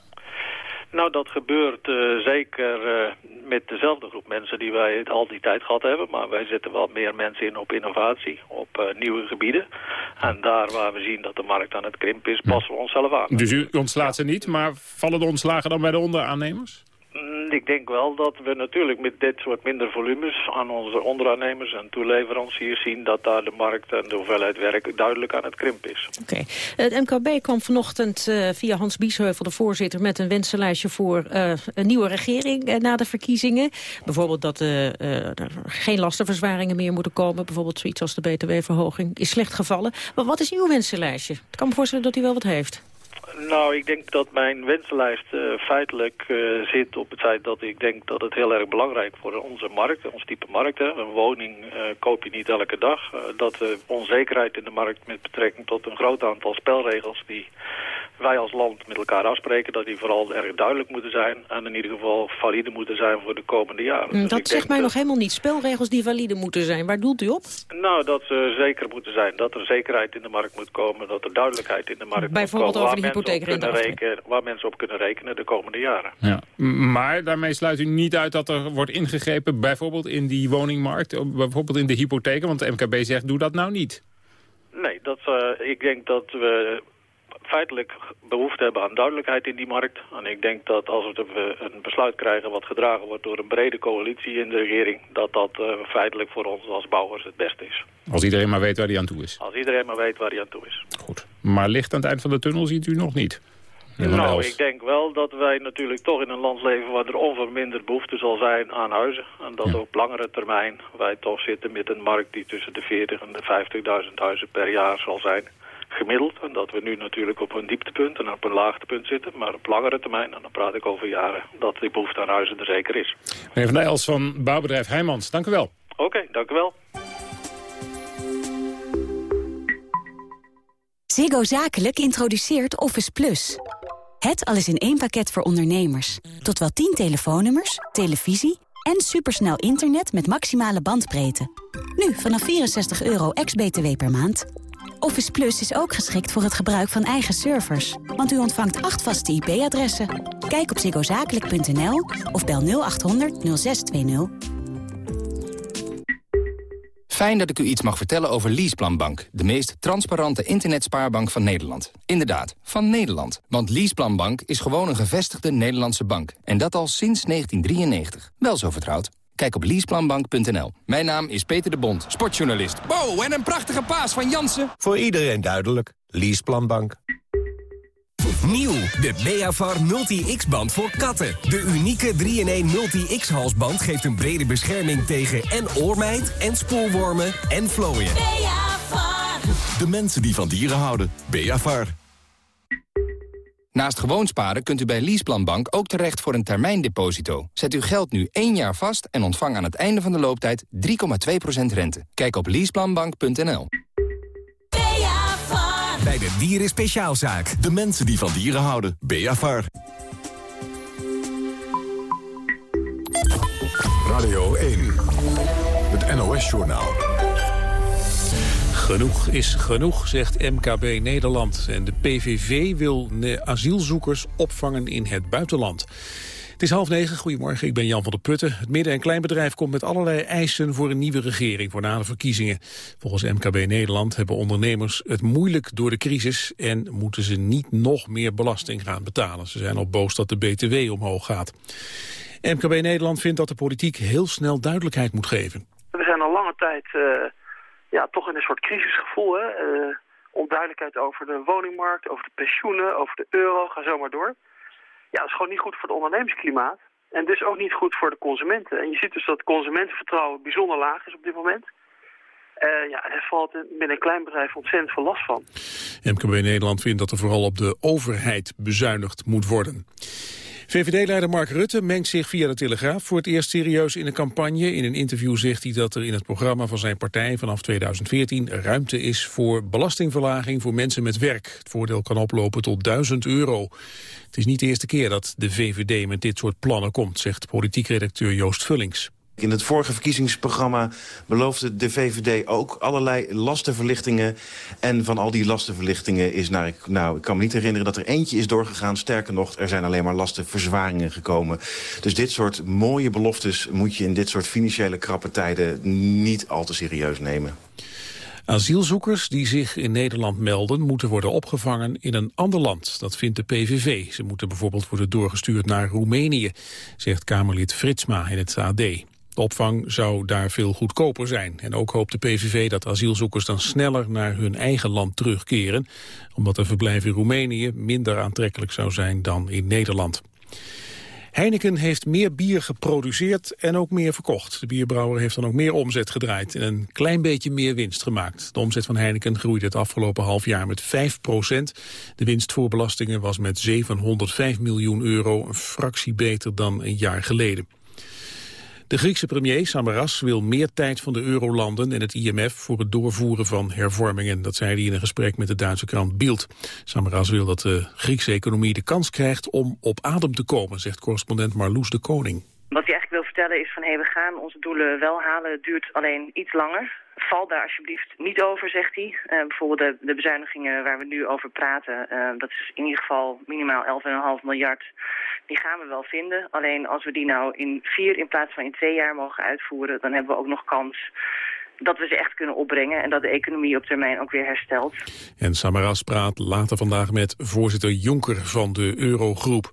Nou, dat gebeurt uh, zeker uh, met dezelfde groep mensen die wij al die tijd gehad hebben. Maar wij zetten wel meer mensen in op innovatie, op uh, nieuwe gebieden. En daar waar we zien dat de markt aan het krimpen is, passen we onszelf aan. Dus u ontslaat ze niet, maar vallen de ontslagen dan bij de onderaannemers? Ik denk wel dat we natuurlijk met dit soort minder volumes aan onze onderaannemers en toeleveranciers zien dat daar de markt en de hoeveelheid werk duidelijk aan het krimpen is. Oké. Het MKB kwam vanochtend uh, via Hans Biesheuvel, de voorzitter, met een wensenlijstje voor uh, een nieuwe regering uh, na de verkiezingen. Bijvoorbeeld dat er geen lastenverzwaringen meer moeten komen. Bijvoorbeeld zoiets als de btw-verhoging is slecht gevallen. Maar wat is uw wensenlijstje? Ik kan me voorstellen dat u wel wat heeft. Nou, ik denk dat mijn wensenlijst uh, feitelijk uh, zit op het feit dat ik denk dat het heel erg belangrijk voor onze markt, ons type markt, hè, een woning uh, koop je niet elke dag, dat de onzekerheid in de markt met betrekking tot een groot aantal spelregels die wij als land met elkaar afspreken, dat die vooral erg duidelijk moeten zijn en in ieder geval valide moeten zijn voor de komende jaren. Dus dat zegt mij nog helemaal niet. Spelregels die valide moeten zijn. Waar doelt u op? Nou, dat ze zeker moeten zijn. Dat er zekerheid in de markt moet komen. Dat er duidelijkheid in de markt Bijvoorbeeld moet komen. over de hypotheekrente Waar mensen op kunnen rekenen de komende jaren. Ja. Maar daarmee sluit u niet uit dat er wordt ingegrepen bijvoorbeeld in die woningmarkt. Bijvoorbeeld in de hypotheken. Want de MKB zegt doe dat nou niet. Nee, dat, uh, ik denk dat we feitelijk behoefte hebben aan duidelijkheid in die markt. En ik denk dat als we een besluit krijgen wat gedragen wordt door een brede coalitie in de regering... dat dat uh, feitelijk voor ons als bouwers het beste is. Als iedereen maar weet waar hij aan toe is. Als iedereen maar weet waar hij aan toe is. Goed. Maar licht aan het eind van de tunnel ziet u nog niet? Nou, ik denk wel dat wij natuurlijk toch in een land leven waar er onverminderd behoefte zal zijn aan huizen. En dat ja. op langere termijn wij toch zitten met een markt die tussen de 40 en de 50.000 huizen per jaar zal zijn gemiddeld. En dat we nu natuurlijk op een dieptepunt en op een laagtepunt zitten. Maar op langere termijn, en dan praat ik over jaren, dat die behoefte aan huizen er zeker is. Meneer Van Dijls van bouwbedrijf Heijmans, dank u wel. Oké, okay, dank u wel. Ziggo Zakelijk introduceert Office Plus. Het alles in één pakket voor ondernemers. Tot wel 10 telefoonnummers, televisie en supersnel internet met maximale bandbreedte. Nu vanaf 64 euro ex-BTW per maand. Office Plus is ook geschikt voor het gebruik van eigen servers. Want u ontvangt acht vaste IP-adressen. Kijk op ziggozakelijk.nl of bel 0800 0620. Fijn dat ik u iets mag vertellen over Leaseplanbank, de meest transparante internetspaarbank van Nederland. Inderdaad, van Nederland. Want Leaseplanbank is gewoon een gevestigde Nederlandse bank. En dat al sinds 1993. Wel zo vertrouwd. Kijk op leaseplanbank.nl. Mijn naam is Peter de Bond, sportjournalist. Wow, en een prachtige paas van Jansen. Voor iedereen duidelijk. Leaseplanbank. Nieuw, de Beavar Multi-X-band voor katten. De unieke 3-in-1 Multi-X-halsband geeft een brede bescherming tegen en oormijt... en spoorwormen en vlooien. Beavar. De mensen die van dieren houden. Beavar. Naast gewoon sparen kunt u bij Leaseplanbank ook terecht voor een termijndeposito. Zet uw geld nu één jaar vast en ontvang aan het einde van de looptijd 3,2% rente. Kijk op leaseplanbank.nl. Bij de Dieren Speciaalzaak. De mensen die van dieren houden. Beavar. Radio 1. Het NOS-journaal. Genoeg is genoeg, zegt MKB Nederland. En de PVV wil asielzoekers opvangen in het buitenland. Het is half negen. Goedemorgen, ik ben Jan van der Putten. Het midden- en kleinbedrijf komt met allerlei eisen voor een nieuwe regering voor na de verkiezingen. Volgens MKB Nederland hebben ondernemers het moeilijk door de crisis en moeten ze niet nog meer belasting gaan betalen. Ze zijn al boos dat de BTW omhoog gaat. MKB Nederland vindt dat de politiek heel snel duidelijkheid moet geven. We zijn al lange tijd uh, ja, toch in een soort crisisgevoel. Hè? Uh, onduidelijkheid over de woningmarkt, over de pensioenen, over de euro, ga zo maar door. Ja, dat is gewoon niet goed voor het ondernemersklimaat. En dus ook niet goed voor de consumenten. En je ziet dus dat consumentenvertrouwen bijzonder laag is op dit moment. Uh, ja, er valt binnen een klein bedrijf ontzettend veel last van. MKB Nederland vindt dat er vooral op de overheid bezuinigd moet worden. VVD-leider Mark Rutte mengt zich via de Telegraaf voor het eerst serieus in de campagne. In een interview zegt hij dat er in het programma van zijn partij vanaf 2014 ruimte is voor belastingverlaging voor mensen met werk. Het voordeel kan oplopen tot 1000 euro. Het is niet de eerste keer dat de VVD met dit soort plannen komt, zegt politiek redacteur Joost Vullings. In het vorige verkiezingsprogramma beloofde de VVD ook allerlei lastenverlichtingen. En van al die lastenverlichtingen is, nou ik, nou, ik kan me niet herinneren dat er eentje is doorgegaan. Sterker nog, er zijn alleen maar lastenverzwaringen gekomen. Dus dit soort mooie beloftes moet je in dit soort financiële krappe tijden niet al te serieus nemen. Asielzoekers die zich in Nederland melden moeten worden opgevangen in een ander land. Dat vindt de PVV. Ze moeten bijvoorbeeld worden doorgestuurd naar Roemenië, zegt Kamerlid Fritsma in het AD. De opvang zou daar veel goedkoper zijn. En ook hoopt de PVV dat asielzoekers dan sneller naar hun eigen land terugkeren, omdat een verblijf in Roemenië minder aantrekkelijk zou zijn dan in Nederland. Heineken heeft meer bier geproduceerd en ook meer verkocht. De bierbrouwer heeft dan ook meer omzet gedraaid en een klein beetje meer winst gemaakt. De omzet van Heineken groeide het afgelopen half jaar met 5 procent. De winst voor belastingen was met 705 miljoen euro, een fractie beter dan een jaar geleden. De Griekse premier Samaras wil meer tijd van de eurolanden en het IMF voor het doorvoeren van hervormingen. Dat zei hij in een gesprek met de Duitse krant Bild. Samaras wil dat de Griekse economie de kans krijgt om op adem te komen, zegt correspondent Marloes de Koning. Wat hij eigenlijk wil vertellen is van hé, hey, we gaan onze doelen wel halen. Het duurt alleen iets langer. Val daar alsjeblieft niet over, zegt hij. Uh, bijvoorbeeld de, de, bezuinigingen waar we nu over praten. Uh, dat is in ieder geval minimaal 11,5 miljard. Die gaan we wel vinden. Alleen als we die nou in vier in plaats van in twee jaar mogen uitvoeren... dan hebben we ook nog kans dat we ze echt kunnen opbrengen... en dat de economie op termijn ook weer herstelt. En Samaras praat later vandaag met voorzitter Jonker van de Eurogroep.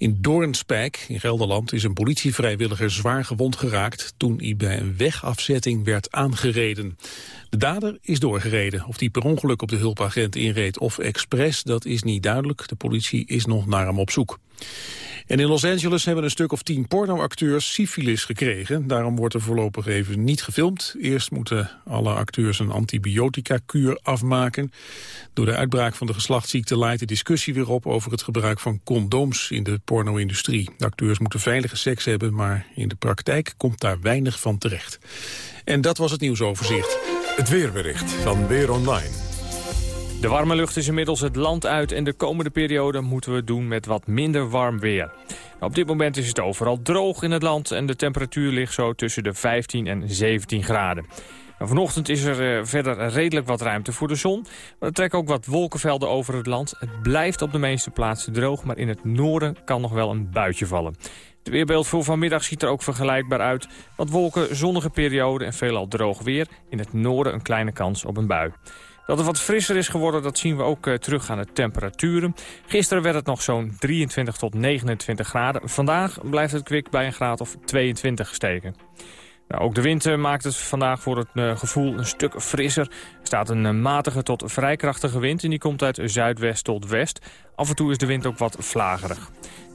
In Doornspijk in Gelderland is een politievrijwilliger zwaar gewond geraakt toen hij bij een wegafzetting werd aangereden. De dader is doorgereden. Of die per ongeluk op de hulpagent inreed of expres, dat is niet duidelijk. De politie is nog naar hem op zoek. En in Los Angeles hebben een stuk of tien pornoacteurs syfilis gekregen. Daarom wordt er voorlopig even niet gefilmd. Eerst moeten alle acteurs een antibiotica-kuur afmaken. Door de uitbraak van de geslachtsziekte leidt de discussie weer op... over het gebruik van condooms in de porno-industrie. Acteurs moeten veilige seks hebben, maar in de praktijk komt daar weinig van terecht. En dat was het nieuwsoverzicht. Het weerbericht van Weer Online. De warme lucht is inmiddels het land uit en de komende periode moeten we doen met wat minder warm weer. Op dit moment is het overal droog in het land en de temperatuur ligt zo tussen de 15 en 17 graden. Nou, vanochtend is er uh, verder redelijk wat ruimte voor de zon. Maar er trekken ook wat wolkenvelden over het land. Het blijft op de meeste plaatsen droog, maar in het noorden kan nog wel een buitje vallen. Het weerbeeld voor vanmiddag ziet er ook vergelijkbaar uit. Wat wolken, zonnige periode en veelal droog weer. In het noorden een kleine kans op een bui. Dat het wat frisser is geworden, dat zien we ook uh, terug aan de temperaturen. Gisteren werd het nog zo'n 23 tot 29 graden. Vandaag blijft het kwik bij een graad of 22 steken. Nou, ook de wind eh, maakt het vandaag voor het uh, gevoel een stuk frisser. Er staat een uh, matige tot vrij krachtige wind en die komt uit zuidwest tot west. Af en toe is de wind ook wat vlagerig.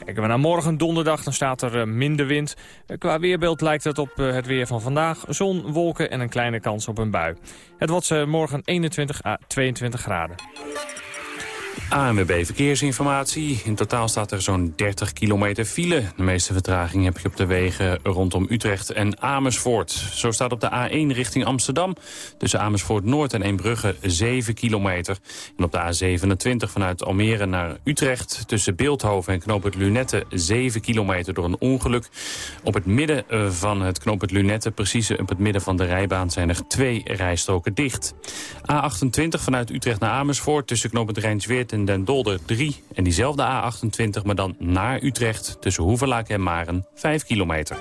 Kijken we naar morgen donderdag, dan staat er minder wind. qua weerbeeld lijkt het op het weer van vandaag. Zon, wolken en een kleine kans op een bui. Het wordt morgen 21 à 22 graden. ANWB Verkeersinformatie. In totaal staat er zo'n 30 kilometer file. De meeste vertraging heb je op de wegen rondom Utrecht en Amersfoort. Zo staat op de A1 richting Amsterdam. Tussen Amersfoort Noord en Eembrugge 7 kilometer. En op de A27 vanuit Almere naar Utrecht... tussen Beeldhoven en knooppunt Lunette 7 kilometer door een ongeluk. Op het midden eh, van het knooppunt Lunette, precies op het midden van de rijbaan... zijn er twee rijstroken dicht. A28 vanuit Utrecht naar Amersfoort tussen knooppunt Rijnsweert en Den Dolder 3. En diezelfde A28, maar dan naar Utrecht tussen Hoevelaak en Maren 5 kilometer.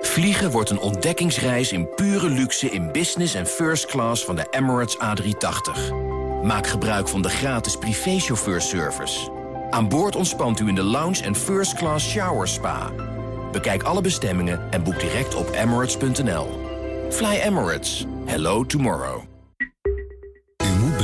Vliegen wordt een ontdekkingsreis in pure luxe in business en first class van de Emirates A380. Maak gebruik van de gratis privéchauffeurservice. Aan boord ontspant u in de lounge en first class shower spa. Bekijk alle bestemmingen en boek direct op emirates.nl. Fly Emirates. Hello tomorrow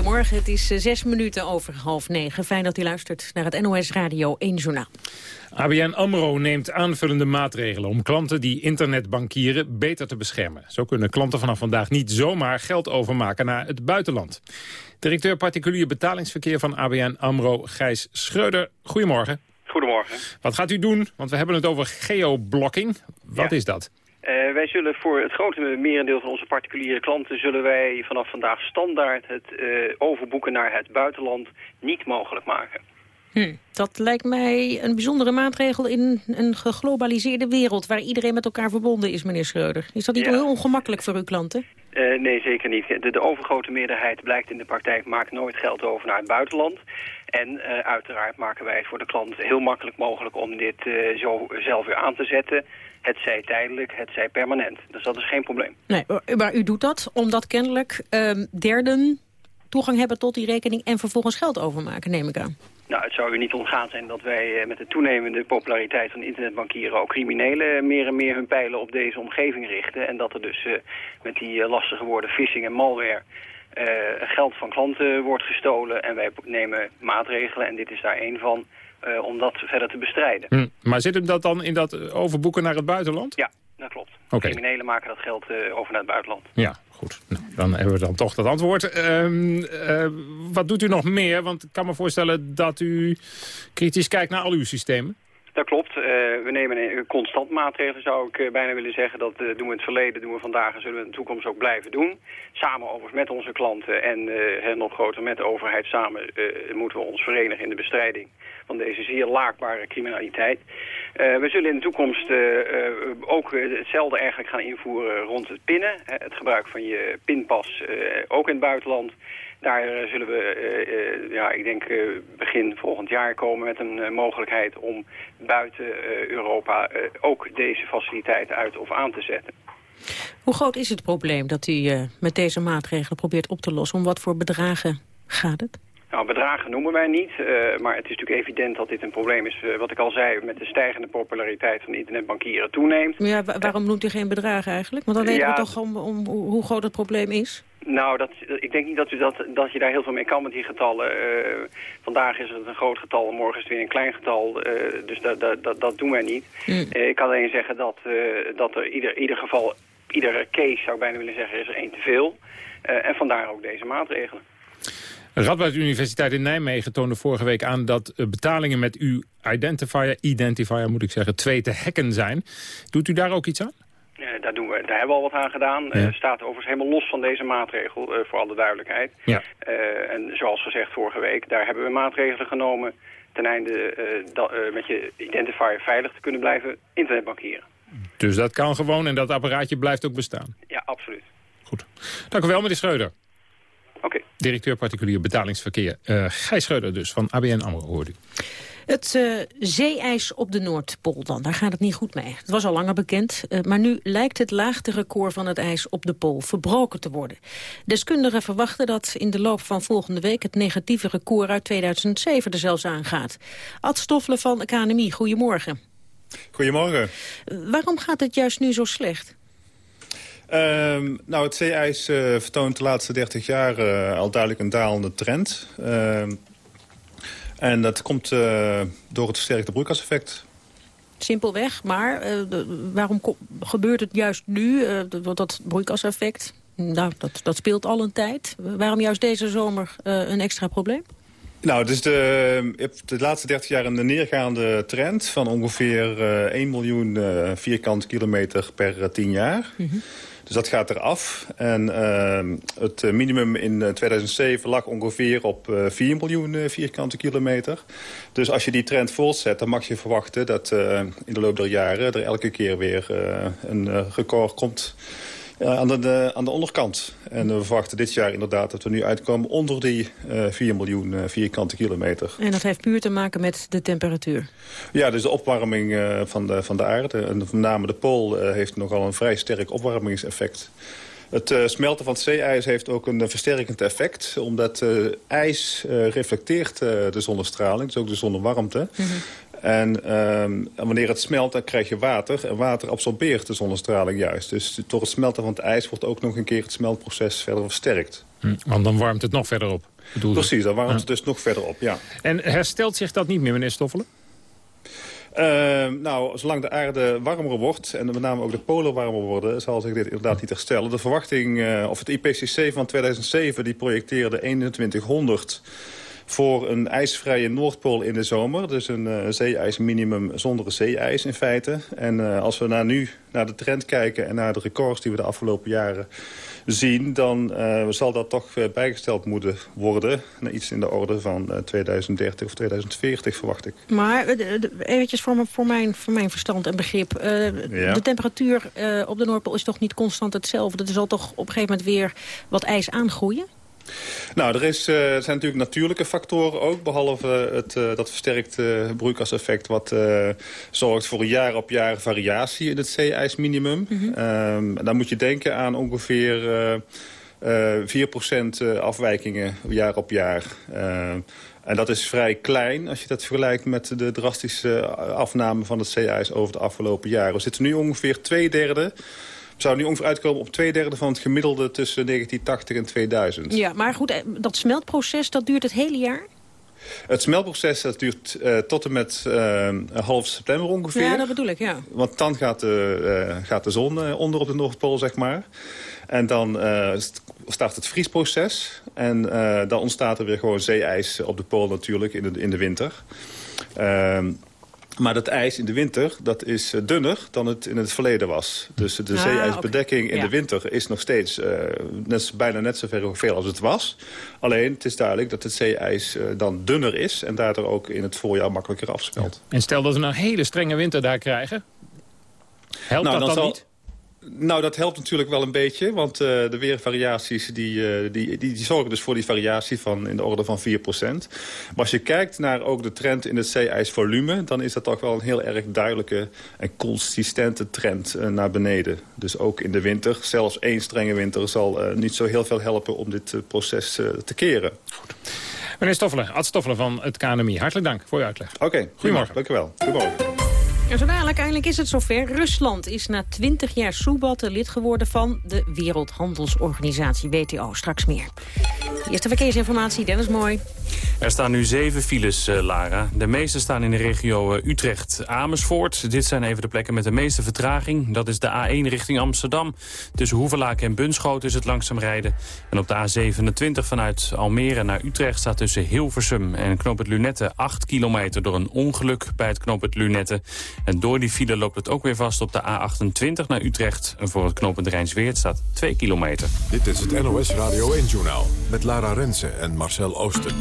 Goedemorgen, het is eh, zes minuten over half negen. Fijn dat u luistert naar het NOS Radio 1 Journaal. ABN AMRO neemt aanvullende maatregelen om klanten die internetbankieren beter te beschermen. Zo kunnen klanten vanaf vandaag niet zomaar geld overmaken naar het buitenland. Directeur particulier betalingsverkeer van ABN AMRO, Gijs Schreuder. Goedemorgen. Goedemorgen. Wat gaat u doen? Want we hebben het over geoblocking. Wat is dat? Uh, wij zullen voor het grote merendeel van onze particuliere klanten... zullen wij vanaf vandaag standaard het uh, overboeken naar het buitenland niet mogelijk maken. Hm, dat lijkt mij een bijzondere maatregel in een geglobaliseerde wereld... waar iedereen met elkaar verbonden is, meneer Schreuder. Is dat niet ja. heel ongemakkelijk voor uw klanten? Uh, nee, zeker niet. De, de, overgrote meerderheid blijkt in de praktijk maakt nooit geld over naar het buitenland. En uiteraard maken wij het voor de klant heel makkelijk mogelijk om dit zo zelf weer aan te zetten het zij tijdelijk, het zij permanent. Dus dat is geen probleem. Nee, maar u doet dat omdat kennelijk um, derden toegang hebben tot die rekening... en vervolgens geld overmaken, neem ik aan. Nou, het zou u niet ontgaan zijn dat wij eh, met de toenemende populariteit van internetbankieren... ook criminelen meer en meer hun pijlen op deze omgeving richten. En dat er dus uh, met die uh, lastige woorden phishing en malware... Uh, geld van klanten wordt gestolen en wij nemen maatregelen. En dit is daar één van uh, om dat verder te bestrijden. Hm. Maar zit hem dat dan in dat overboeken naar het buitenland? Ja, dat klopt. Okay. Criminelen maken dat geld over naar het buitenland. Ja, goed. Nou, dan hebben we dan toch dat antwoord. Uh, wat doet u nog meer? Want ik kan me voorstellen dat u kritisch kijkt naar al uw systemen. Dat klopt. Uh, we nemen constant maatregelen, zou ik uh, bijna willen zeggen. Dat uh, doen we in het verleden, doen we vandaag en zullen we in de toekomst ook blijven doen. Samen overigens met onze klanten en nog groter met de overheid samen moeten we ons verenigen in de bestrijding van deze zeer laakbare criminaliteit. we zullen in de toekomst ook hetzelfde eigenlijk gaan invoeren rond het pinnen. het gebruik van je pinpas, ook in het buitenland. Daar uh, zullen we, uh, uh, ja, ik denk begin volgend jaar komen met een mogelijkheid om buiten Europa ook deze faciliteiten uit of aan te zetten. Hoe groot is het probleem dat u met deze maatregelen probeert op te lossen? Om wat voor bedragen gaat het? Nou, bedragen noemen wij niet, uh, maar het is natuurlijk evident dat dit een probleem is. Uh, wat ik al zei, met de stijgende populariteit van internetbankieren toeneemt. Ja, waarom noemt u geen bedragen eigenlijk? Want dan weten ja, we toch om, om, hoe groot het probleem is? Nou, dat, ik denk niet dat, u dat, dat je daar heel veel mee kan met die getallen. Uh, vandaag is het een groot getal, morgen is het weer een klein getal. dus dat, dat, dat, dat doen wij niet. Mm. ik kan alleen zeggen dat, dat er ieder, ieder geval iedere case, zou ik bijna willen zeggen, is er één te veel. en vandaar ook deze maatregelen. De Radboud Universiteit in Nijmegen toonde vorige week aan dat betalingen met uw identifier, identifier moet ik zeggen, twee te hacken zijn. Doet u daar ook iets aan? Uh, daar, doen we, daar hebben we al wat aan gedaan. Ja. Uh, staat overigens helemaal los van deze maatregel, uh, voor alle duidelijkheid. Ja. en zoals gezegd vorige week, daar hebben we maatregelen genomen... ten einde dat, met je identifier veilig te kunnen blijven internetbankieren. Dus dat kan gewoon en dat apparaatje blijft ook bestaan? Ja, absoluut. Goed. Dank u wel, meneer Schreuder. Directeur particulier betalingsverkeer. Gijs Schreuder dus, van ABN AMRO, hoort u. Het uh, zeeijs op de Noordpool dan, daar gaat het niet goed mee. Het was al langer bekend, uh, maar nu lijkt het laagterecord van het ijs op de pool verbroken te worden. Deskundigen verwachten dat in de loop van volgende week het negatieve record uit 2007 er zelfs aangaat. Ad Stoffelen van KNMI, goedemorgen. Goedemorgen. Uh, waarom gaat het juist nu zo slecht? Uh, nou, het zeeijs vertoont de laatste 30 jaar al duidelijk een dalende trend. Ehm, en dat komt uh, door het versterkte broeikaseffect. Simpelweg, maar uh, waarom gebeurt het juist nu, uh, dat broeikaseffect? Nou, dat, dat speelt al een tijd. Waarom juist deze zomer een extra probleem? Nou, het is de, de laatste 30 jaar een neergaande trend van ongeveer 1 miljoen vierkante kilometer per 10 jaar. Mm -hmm. Dus dat gaat eraf. En uh, het minimum in 2007 lag ongeveer op uh, 4 miljoen uh, vierkante kilometer. Dus als je die trend voortzet, dan mag je verwachten dat in de loop der jaren... er elke keer weer een record komt uh, aan, de, aan de onderkant. En we verwachten dit jaar inderdaad dat we nu uitkomen onder die uh, 4 miljoen uh, vierkante kilometer. En dat heeft puur te maken met de temperatuur? Ja, dus de opwarming uh, van, de, van de aarde. En met name de pool heeft nogal een vrij sterk opwarmingseffect. Het smelten van het zeeijs heeft ook een versterkend effect. Omdat uh, ijs reflecteert de zonnestraling, dus ook de zonnewarmte. Mm -hmm. En um, wanneer het smelt, dan krijg je water. En water absorbeert de zonnestraling juist. Dus door het smelten van het ijs wordt ook nog een keer het smeltproces verder versterkt. Hm, want dan warmt het nog verder op. Precies, dan warmt het dus nog verder op, ja. En herstelt zich dat niet meer, meneer Stoffelen? Uh, nou, zolang de aarde warmer wordt en met name ook de polen warmer worden... zal zich dit inderdaad niet herstellen. De verwachting, uh, of het IPCC van 2007, die projecteerde 2100 voor een ijsvrije Noordpool in de zomer. Dus een uh, zeeijsminimum zonder zeeijs in feite. En uh, als we naar nu naar de trend kijken en naar de records die we de afgelopen jaren zien... dan uh, zal dat toch bijgesteld moeten worden. Naar iets in de orde van 2030 of 2040 verwacht ik. Maar eventjes voor, voor, mijn, voor mijn verstand en begrip. Ja. De temperatuur op de Noordpool is toch niet constant hetzelfde? Er zal toch op een gegeven moment weer wat ijs aangroeien? Nou, er, is, uh, er zijn natuurlijk natuurlijke factoren ook. Behalve het, uh, dat versterkte broeikaseffect... wat uh, zorgt voor jaar op jaar variatie in het zeeijsminimum. Mm -hmm. um, dan moet je denken aan ongeveer... Uh, 4% afwijkingen jaar op jaar. Uh, en dat is vrij klein als je dat vergelijkt met de drastische afname van het zeeijs over de afgelopen jaren. We zitten nu ongeveer twee derde zou nu ongeveer uitkomen op twee derde van het gemiddelde tussen 1980 en 2000. Ja, maar goed, eh, dat smeltproces, dat duurt het hele jaar? Het smeltproces dat duurt uh, tot en met uh, half september ongeveer. Ja, dat bedoel ik, ja. Want dan gaat de, uh, gaat de zon onder op de Noordpool, zeg maar. En dan start het vriesproces. En dan ontstaat er weer gewoon zeeijs op de pool natuurlijk in de, in de winter. Maar dat ijs in de winter dat is uh, dunner dan het in het verleden was. Dus de ah, zeeijsbedekking okay. in ja. de winter is nog steeds uh, net, bijna net zoveel als het was. Alleen het is duidelijk dat het zeeijs uh, dan dunner is... en daardoor ook in het voorjaar makkelijker afsmelt. Ja. En stel dat we een hele strenge winter daar krijgen... Helpt nou, dat dan, dan zal... niet? Nou, dat helpt natuurlijk wel een beetje. Want uh, de weervariaties die, uh, die, die, die, zorgen dus voor die variatie van in de orde van 4%. Maar als je kijkt naar ook de trend in het zeeijsvolume... dan is dat toch wel een heel erg duidelijke en consistente trend uh, naar beneden. Dus ook in de winter, zelfs één strenge winter... zal niet zo heel veel helpen om dit proces te keren. Goed. Meneer Stoffelen, Ad Stoffelen van het KNMI. Hartelijk dank voor uw uitleg. Oké, okay, goedemorgen. Dank u wel. Goedemorgen. En zo dadelijk eindelijk is het zover. Rusland is na 20 jaar soebatten lid geworden van de Wereldhandelsorganisatie WTO. Straks meer. Eerste verkeersinformatie, Dennis Mooi. Er staan nu zeven files, uh, Lara. De meeste staan in de regio uh, Utrecht-Amersfoort. Dit zijn even de plekken met de meeste vertraging. Dat is de A1 richting Amsterdam. Tussen Hoevelaken en Bunschoten is het langzaam rijden. En op de A27 vanuit Almere naar Utrecht staat tussen Hilversum en Knoop het Lunette 8 kilometer door een ongeluk bij het Knoop het Lunette. En door die file loopt het ook weer vast op de A28 naar Utrecht. En voor het knooppunt Rijnsweert staat 2 kilometer. Dit is het NOS Radio 1-journaal met Lara Rensen en Marcel Oosten.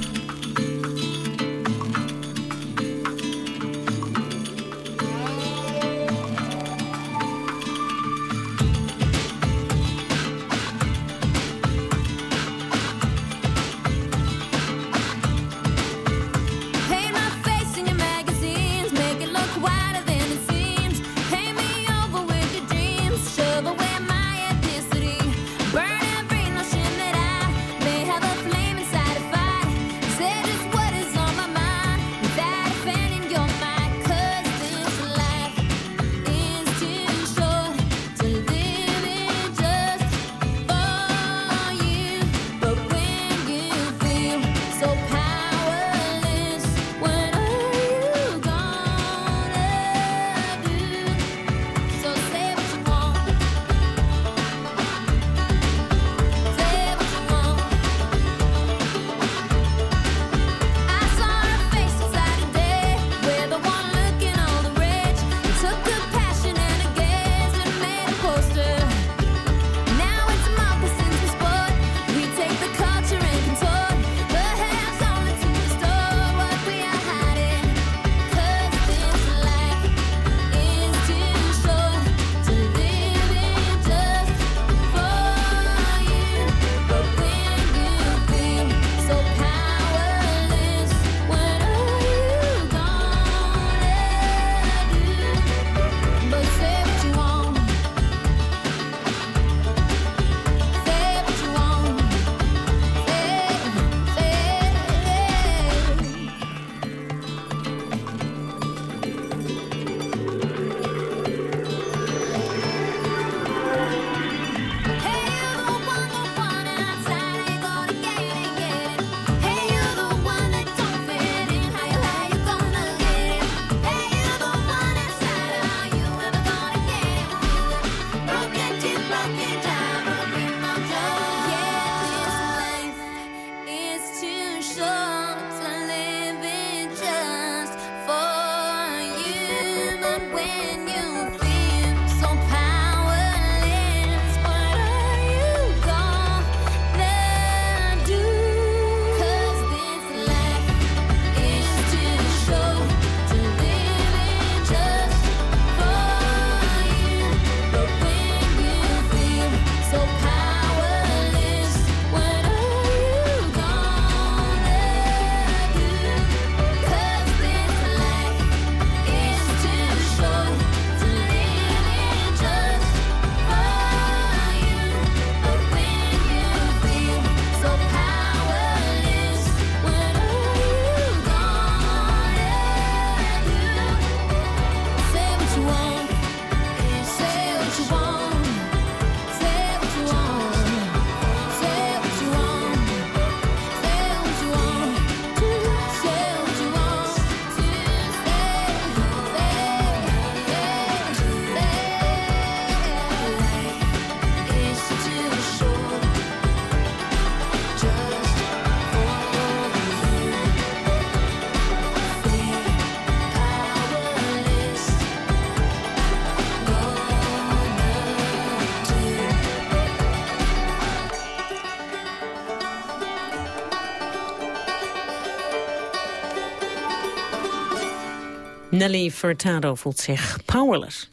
Nelly Furtado voelt zich powerless.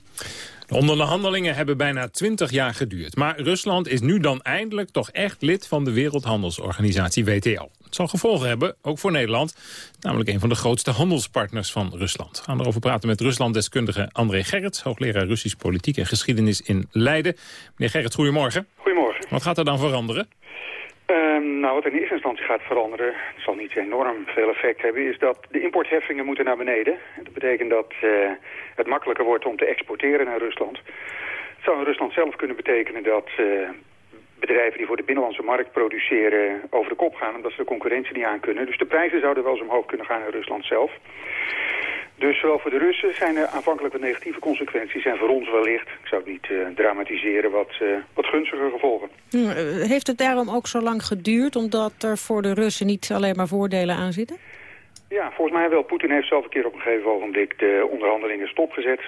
De onderhandelingen hebben bijna 20 jaar geduurd. Maar Rusland is nu dan eindelijk toch echt lid van de Wereldhandelsorganisatie WTO. Het zal gevolgen hebben, ook voor Nederland. Namelijk een van de grootste handelspartners van Rusland. We gaan erover praten met Ruslanddeskundige André Gerrits... hoogleraar Russisch politiek en geschiedenis in Leiden. Meneer Gerrits, goedemorgen. Goedemorgen. Wat gaat er dan veranderen? Ehm, nou, wat in eerste instantie gaat veranderen, het zal niet enorm veel effect hebben, is dat de importheffingen moeten naar beneden. Dat betekent dat uh, het makkelijker wordt om te exporteren naar Rusland. Het zou in Rusland zelf kunnen betekenen dat uh, bedrijven die voor de binnenlandse markt produceren over de kop gaan... omdat ze de concurrentie niet aan kunnen. Dus de prijzen zouden wel eens omhoog kunnen gaan in Rusland zelf. Dus zowel voor de Russen zijn er aanvankelijk wat negatieve consequenties... en voor ons wellicht, ik zou het niet uh, dramatiseren, wat, uh, wat gunstiger gevolgen. Hm, heeft het daarom ook zo lang geduurd... omdat er voor de Russen niet alleen maar voordelen aan zitten? Ja, volgens mij wel. Poetin heeft zelf een keer op een gegeven ogenblik de onderhandelingen stopgezet.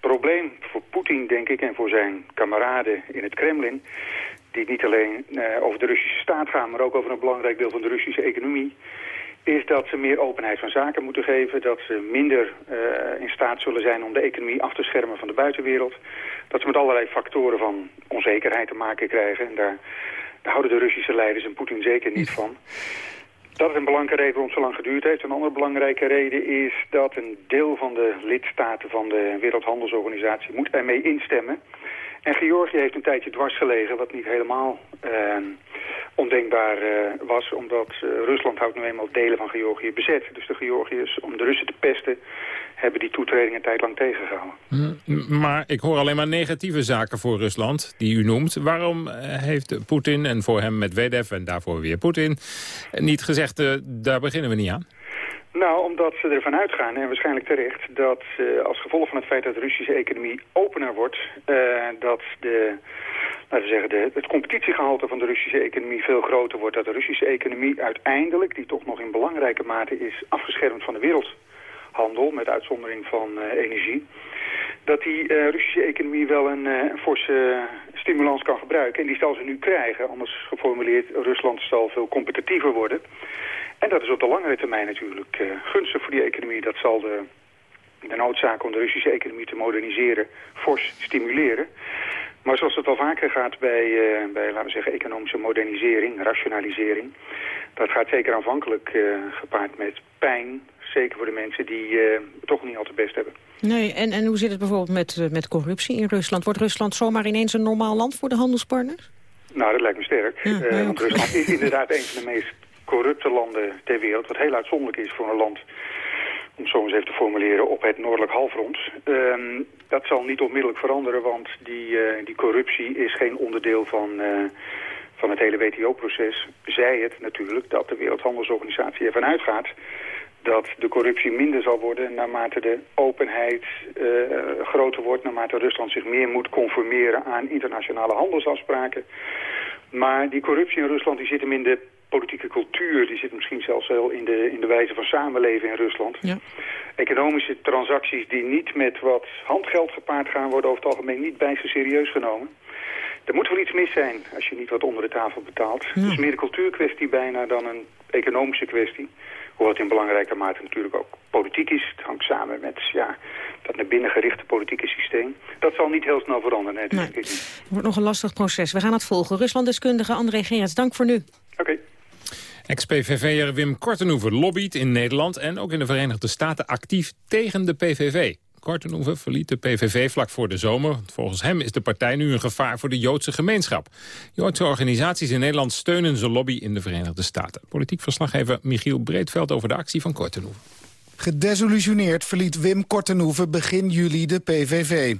Probleem voor Poetin, denk ik, en voor zijn kameraden in het Kremlin... die niet alleen uh, over de Russische staat gaan... maar ook over een belangrijk deel van de Russische economie is dat ze meer openheid van zaken moeten geven. Dat ze minder uh, in staat zullen zijn om de economie af te schermen van de buitenwereld. Dat ze met allerlei factoren van onzekerheid te maken krijgen. En daar, daar houden de Russische leiders en Poetin zeker niet van. Dat is een belangrijke reden waarom het zo lang geduurd heeft. Een andere belangrijke reden is dat een deel van de lidstaten van de Wereldhandelsorganisatie moet ermee instemmen. En Georgië heeft een tijdje dwars gelegen, wat niet helemaal uh, ondenkbaar uh, was. Omdat uh, Rusland houdt nu eenmaal delen van Georgië bezet. Dus de Georgiërs, om de Russen te pesten, hebben die toetreding een tijd lang tegengehouden. Mm, maar ik hoor alleen maar negatieve zaken voor Rusland, die u noemt. Waarom heeft Poetin, en voor hem Medvedev en daarvoor weer Poetin... niet gezegd, daar beginnen we niet aan? Nou, omdat ze ervan uitgaan, en waarschijnlijk terecht, dat uh, als gevolg van het feit dat de Russische economie opener wordt, uh, dat de, laten we zeggen, de, het competitiegehalte van de Russische economie veel groter wordt. Dat de Russische economie uiteindelijk, die toch nog in belangrijke mate is afgeschermd van de wereldhandel, met uitzondering van uh, energie, dat die Russische economie wel een, een forse stimulans kan gebruiken. En die zal ze nu krijgen, anders geformuleerd, Rusland zal veel competitiever worden. En dat is op de langere termijn natuurlijk gunstig voor die economie. Dat zal de, de noodzaak om de Russische economie te moderniseren fors stimuleren. Maar zoals het al vaker gaat bij, bij laten we zeggen, economische modernisering, rationalisering... dat gaat zeker aanvankelijk gepaard met pijn, zeker voor de mensen die het toch niet al te best hebben. Nee, en, en hoe zit het bijvoorbeeld met, met corruptie in Rusland? Wordt Rusland zomaar ineens een normaal land voor de handelspartners? Nou, dat lijkt me sterk. Ja, want Rusland is inderdaad een van de meest corrupte landen ter wereld, wat heel uitzonderlijk is voor een land, om het zo eens even te formuleren, op het noordelijk halfrond. Um, dat zal niet onmiddellijk veranderen, want die, uh, die corruptie is geen onderdeel van, uh, van het hele WTO-proces. Zij het natuurlijk dat de Wereldhandelsorganisatie ervan uitgaat dat de corruptie minder zal worden naarmate de openheid uh, groter wordt, naarmate Rusland zich meer moet conformeren aan internationale handelsafspraken. Maar die corruptie in Rusland die zit hem in de politieke cultuur, die zit misschien zelfs wel in de, in de wijze van samenleven in Rusland. Ja. Economische transacties die niet met wat handgeld gepaard gaan, worden over het algemeen niet bij ze serieus genomen. Er moet wel iets mis zijn als je niet wat onder de tafel betaalt. Ja. Het is meer een cultuurkwestie bijna dan een economische kwestie. Hoewel het in belangrijke mate natuurlijk ook politiek is. Het hangt samen met ja, dat naar binnen gerichte politieke systeem. Dat zal niet heel snel veranderen, nee, niet. Het wordt nog een lastig proces. We gaan het volgen. Ruslanddeskundige André Gerrits, dank voor nu. Oké. Okay. Ex-PVV'er Wim Kortenhoeven lobbyt in Nederland en ook in de Verenigde Staten actief tegen de PVV. Kortenhoeven verliet de PVV vlak voor de zomer. Volgens hem is de partij nu een gevaar voor de Joodse gemeenschap. Joodse organisaties in Nederland steunen zijn lobby in de Verenigde Staten. Politiek verslaggever Michiel Breedveld over de actie van Kortenhoeven. Gedesillusioneerd verliet Wim Kortenhoeven begin juli de PVV.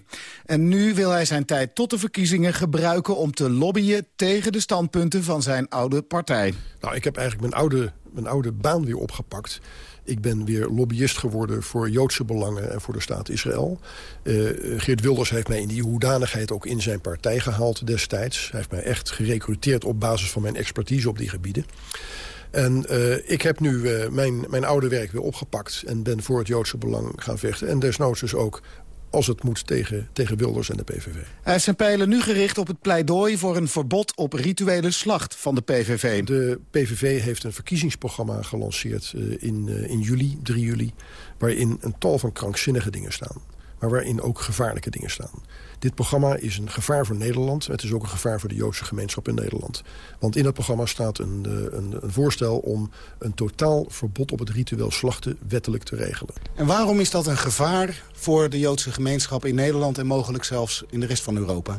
En nu wil hij zijn tijd tot de verkiezingen gebruiken... om te lobbyen tegen de standpunten van zijn oude partij. Nou, ik heb eigenlijk mijn oude, mijn oude baan weer opgepakt. Ik ben weer lobbyist geworden voor Joodse belangen en voor de staat Israël. Uh, Geert Wilders heeft mij in die hoedanigheid ook in zijn partij gehaald destijds. Hij heeft mij echt gerecruiteerd op basis van mijn expertise op die gebieden. En uh, ik heb nu uh, mijn, mijn oude werk weer opgepakt... en ben voor het Joodse belang gaan vechten. En desnoods dus ook als het moet tegen, tegen Wilders en de PVV. Hij zijn pijlen nu gericht op het pleidooi voor een verbod op rituele slacht van de PVV. De PVV heeft een verkiezingsprogramma gelanceerd uh, in, in juli, 3 juli... waarin een tal van krankzinnige dingen staan. Maar waarin ook gevaarlijke dingen staan. Dit programma is een gevaar voor Nederland. Het is ook een gevaar voor de Joodse gemeenschap in Nederland. Want in dat programma staat een, een, een voorstel om een totaal verbod op het ritueel slachten wettelijk te regelen. En waarom is dat een gevaar voor de Joodse gemeenschap in Nederland en mogelijk zelfs in de rest van Europa?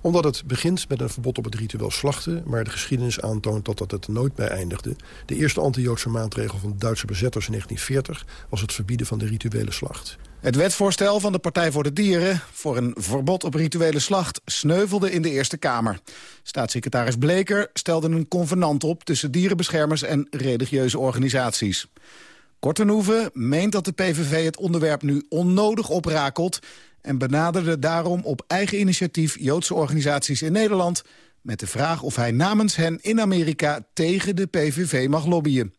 Omdat het begint met een verbod op het ritueel slachten... maar de geschiedenis aantoont dat dat het nooit bij eindigde. De eerste anti-Joodse maatregel van de Duitse bezetters in 1940... was het verbieden van de rituele slacht. Het wetsvoorstel van de Partij voor de Dieren voor een verbod op rituele slacht sneuvelde in de Eerste Kamer. Staatssecretaris Bleker stelde een convenant op tussen dierenbeschermers en religieuze organisaties. Kortenhoeven meent dat de PVV het onderwerp nu onnodig oprakelt en benaderde daarom op eigen initiatief Joodse organisaties in Nederland met de vraag of hij namens hen in Amerika tegen de PVV mag lobbyen.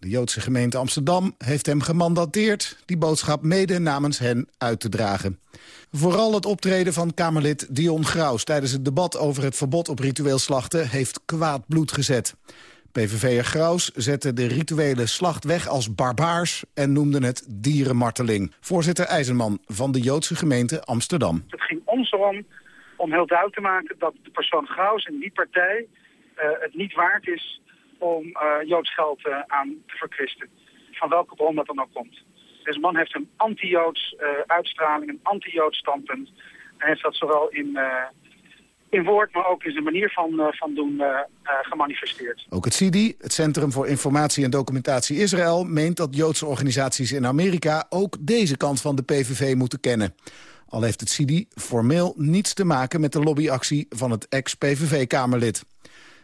De Joodse gemeente Amsterdam heeft hem gemandateerd... die boodschap mede namens hen uit te dragen. Vooral het optreden van Kamerlid Dion Graus... tijdens het debat over het verbod op ritueel slachten... heeft kwaad bloed gezet. PVV'er Graus zette de rituele slacht weg als barbaars... en noemde het dierenmarteling. Voorzitter IJzerman van de Joodse gemeente Amsterdam. Het ging ons erom om heel duidelijk te maken... dat de persoon Graus en die partij uh, het niet waard is om uh, Joods geld uh, aan te verkwisten. Van welke bron dat dan ook komt. Deze man heeft een anti-Joods uh, uitstraling, een anti-Joods standpunt. Hij heeft dat zowel in, in woord, maar ook in zijn manier van, van doen gemanifesteerd. Ook het CIDI, het Centrum voor Informatie en Documentatie Israël... meent dat Joodse organisaties in Amerika ook deze kant van de PVV moeten kennen. Al heeft het CIDI formeel niets te maken met de lobbyactie van het ex-PVV-Kamerlid.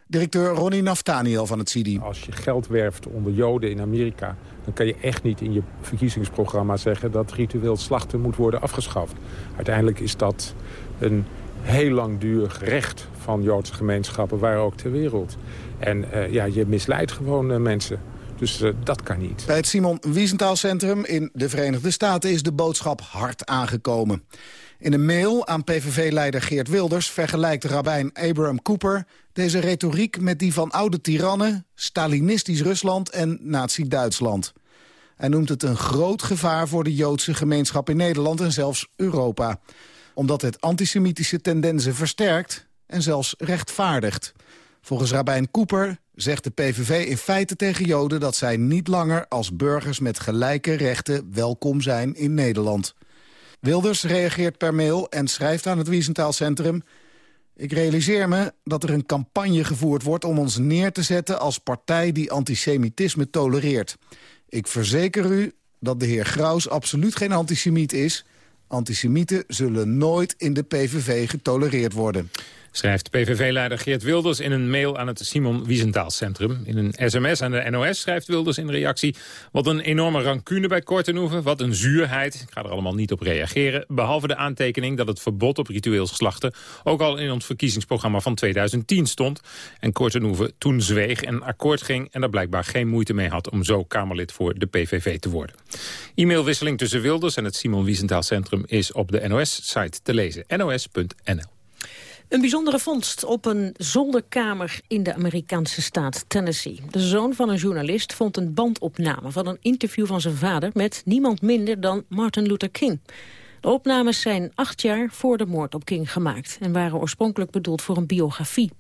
Directeur Ronnie Naftaniel van het CIDI. Als je geld werft onder Joden in Amerika... dan kan je echt niet in je verkiezingsprogramma zeggen... dat ritueel slachten moet worden afgeschaft. Uiteindelijk is dat een heel langdurig recht van Joodse gemeenschappen... waar ook ter wereld. En uh, ja, je misleidt gewoon uh, mensen. Dus uh, dat kan niet. Bij het Simon Wiesenthal Centrum in de Verenigde Staten... is de boodschap hard aangekomen. In een mail aan PVV-leider Geert Wilders vergelijkt rabbijn Abraham Cooper deze retoriek met die van oude tirannen, Stalinistisch Rusland en Nazi-Duitsland. Hij noemt het een groot gevaar voor de Joodse gemeenschap in Nederland en zelfs Europa. Omdat het antisemitische tendensen versterkt en zelfs rechtvaardigt. Volgens rabbijn Cooper zegt de PVV in feite tegen Joden... dat zij niet langer als burgers met gelijke rechten welkom zijn in Nederland. Wilders reageert per mail en schrijft aan het Wiesenthal Centrum... Ik realiseer me dat er een campagne gevoerd wordt om ons neer te zetten... als partij die antisemitisme tolereert. Ik verzeker u dat de heer Graus absoluut geen antisemiet is. Antisemieten zullen nooit in de PVV getolereerd worden. Schrijft PVV-leider Geert Wilders in een mail aan het Simon Wiesenthal Centrum. In een sms aan de NOS schrijft Wilders in reactie... wat een enorme rancune bij Kortenhoeven, wat een zuurheid. Ik ga er allemaal niet op reageren. Behalve de aantekening dat het verbod op ritueels geslachten... ook al in ons verkiezingsprogramma van 2010 stond. En Kortenhoeven toen zweeg en akkoord ging... en er blijkbaar geen moeite mee had om zo Kamerlid voor de PVV te worden. E-mailwisseling tussen Wilders en het Simon Wiesenthal Centrum... is op de NOS-site te lezen. nos.nl. Een bijzondere vondst op een zolderkamer in de Amerikaanse staat Tennessee. De zoon van een journalist vond een bandopname van een interview van zijn vader... met niemand minder dan Martin Luther King. De opnames zijn acht jaar voor de moord op King gemaakt... en waren oorspronkelijk bedoeld voor een biografie.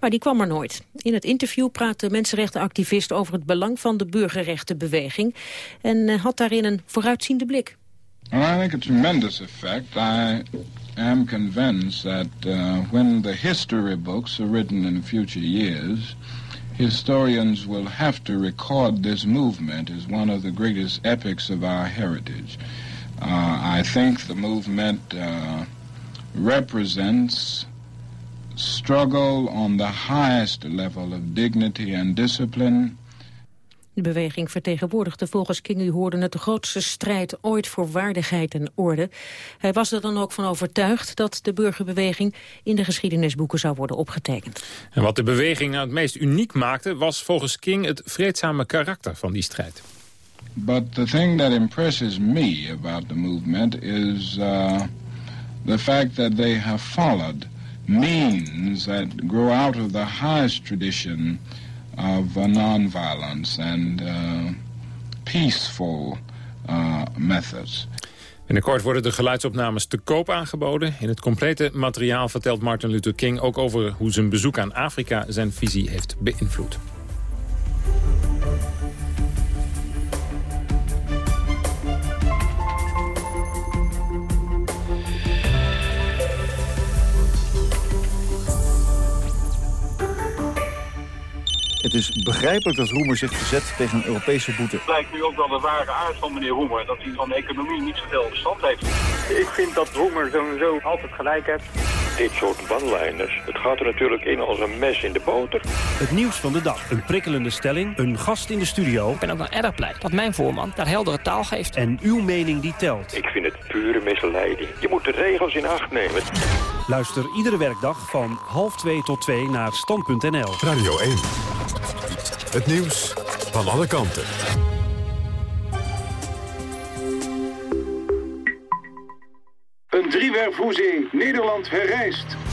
Maar die kwam er nooit. In het interview praat de mensenrechtenactivist over het belang van de burgerrechtenbeweging... en eh, had daarin een vooruitziende blik. I think a tremendous effect. I am convinced that uh, when the history books are written in future years, historians will have to record this movement as one of the greatest epics of our heritage. Uh, I think the movement uh, represents struggle on the highest level of dignity and discipline de beweging vertegenwoordigde volgens King, u hoorde het, de grootste strijd ooit voor waardigheid en orde. Hij was er dan ook van overtuigd dat de burgerbeweging in de geschiedenisboeken zou worden opgetekend. En wat de beweging nou het meest uniek maakte, was volgens King het vreedzame karakter van die strijd. But the thing that impresses me about the movement is uh, the fact that they have followed means that grow out of the highest tradition of uh, nonviolence and uh, peaceful uh, methods. Binnenkort worden de geluidsopnames te koop aangeboden. In het complete materiaal vertelt Martin Luther King ook over hoe zijn bezoek aan Afrika zijn visie heeft beïnvloed. Is begrijpelijk dat Roemer zich verzet tegen een Europese boete. Blijkt nu ook wel de ware aard van meneer Roemer, dat hij van de economie niet zoveel verstand heeft. Ik vind dat Roemer sowieso altijd gelijk heeft. Dit soort one het gaat er natuurlijk in als een mes in de boter. Het nieuws van de dag, een prikkelende stelling, een gast in de studio. Ik ben ook wel erg blij dat mijn voorman daar heldere taal geeft. En uw mening die telt. Ik vind het pure misleiding. Je moet de regels in acht nemen. Luister iedere werkdag van half twee tot twee naar stand.nl. Radio 1. Het nieuws van alle kanten. Een driewerfhoezing. Nederland herrijst.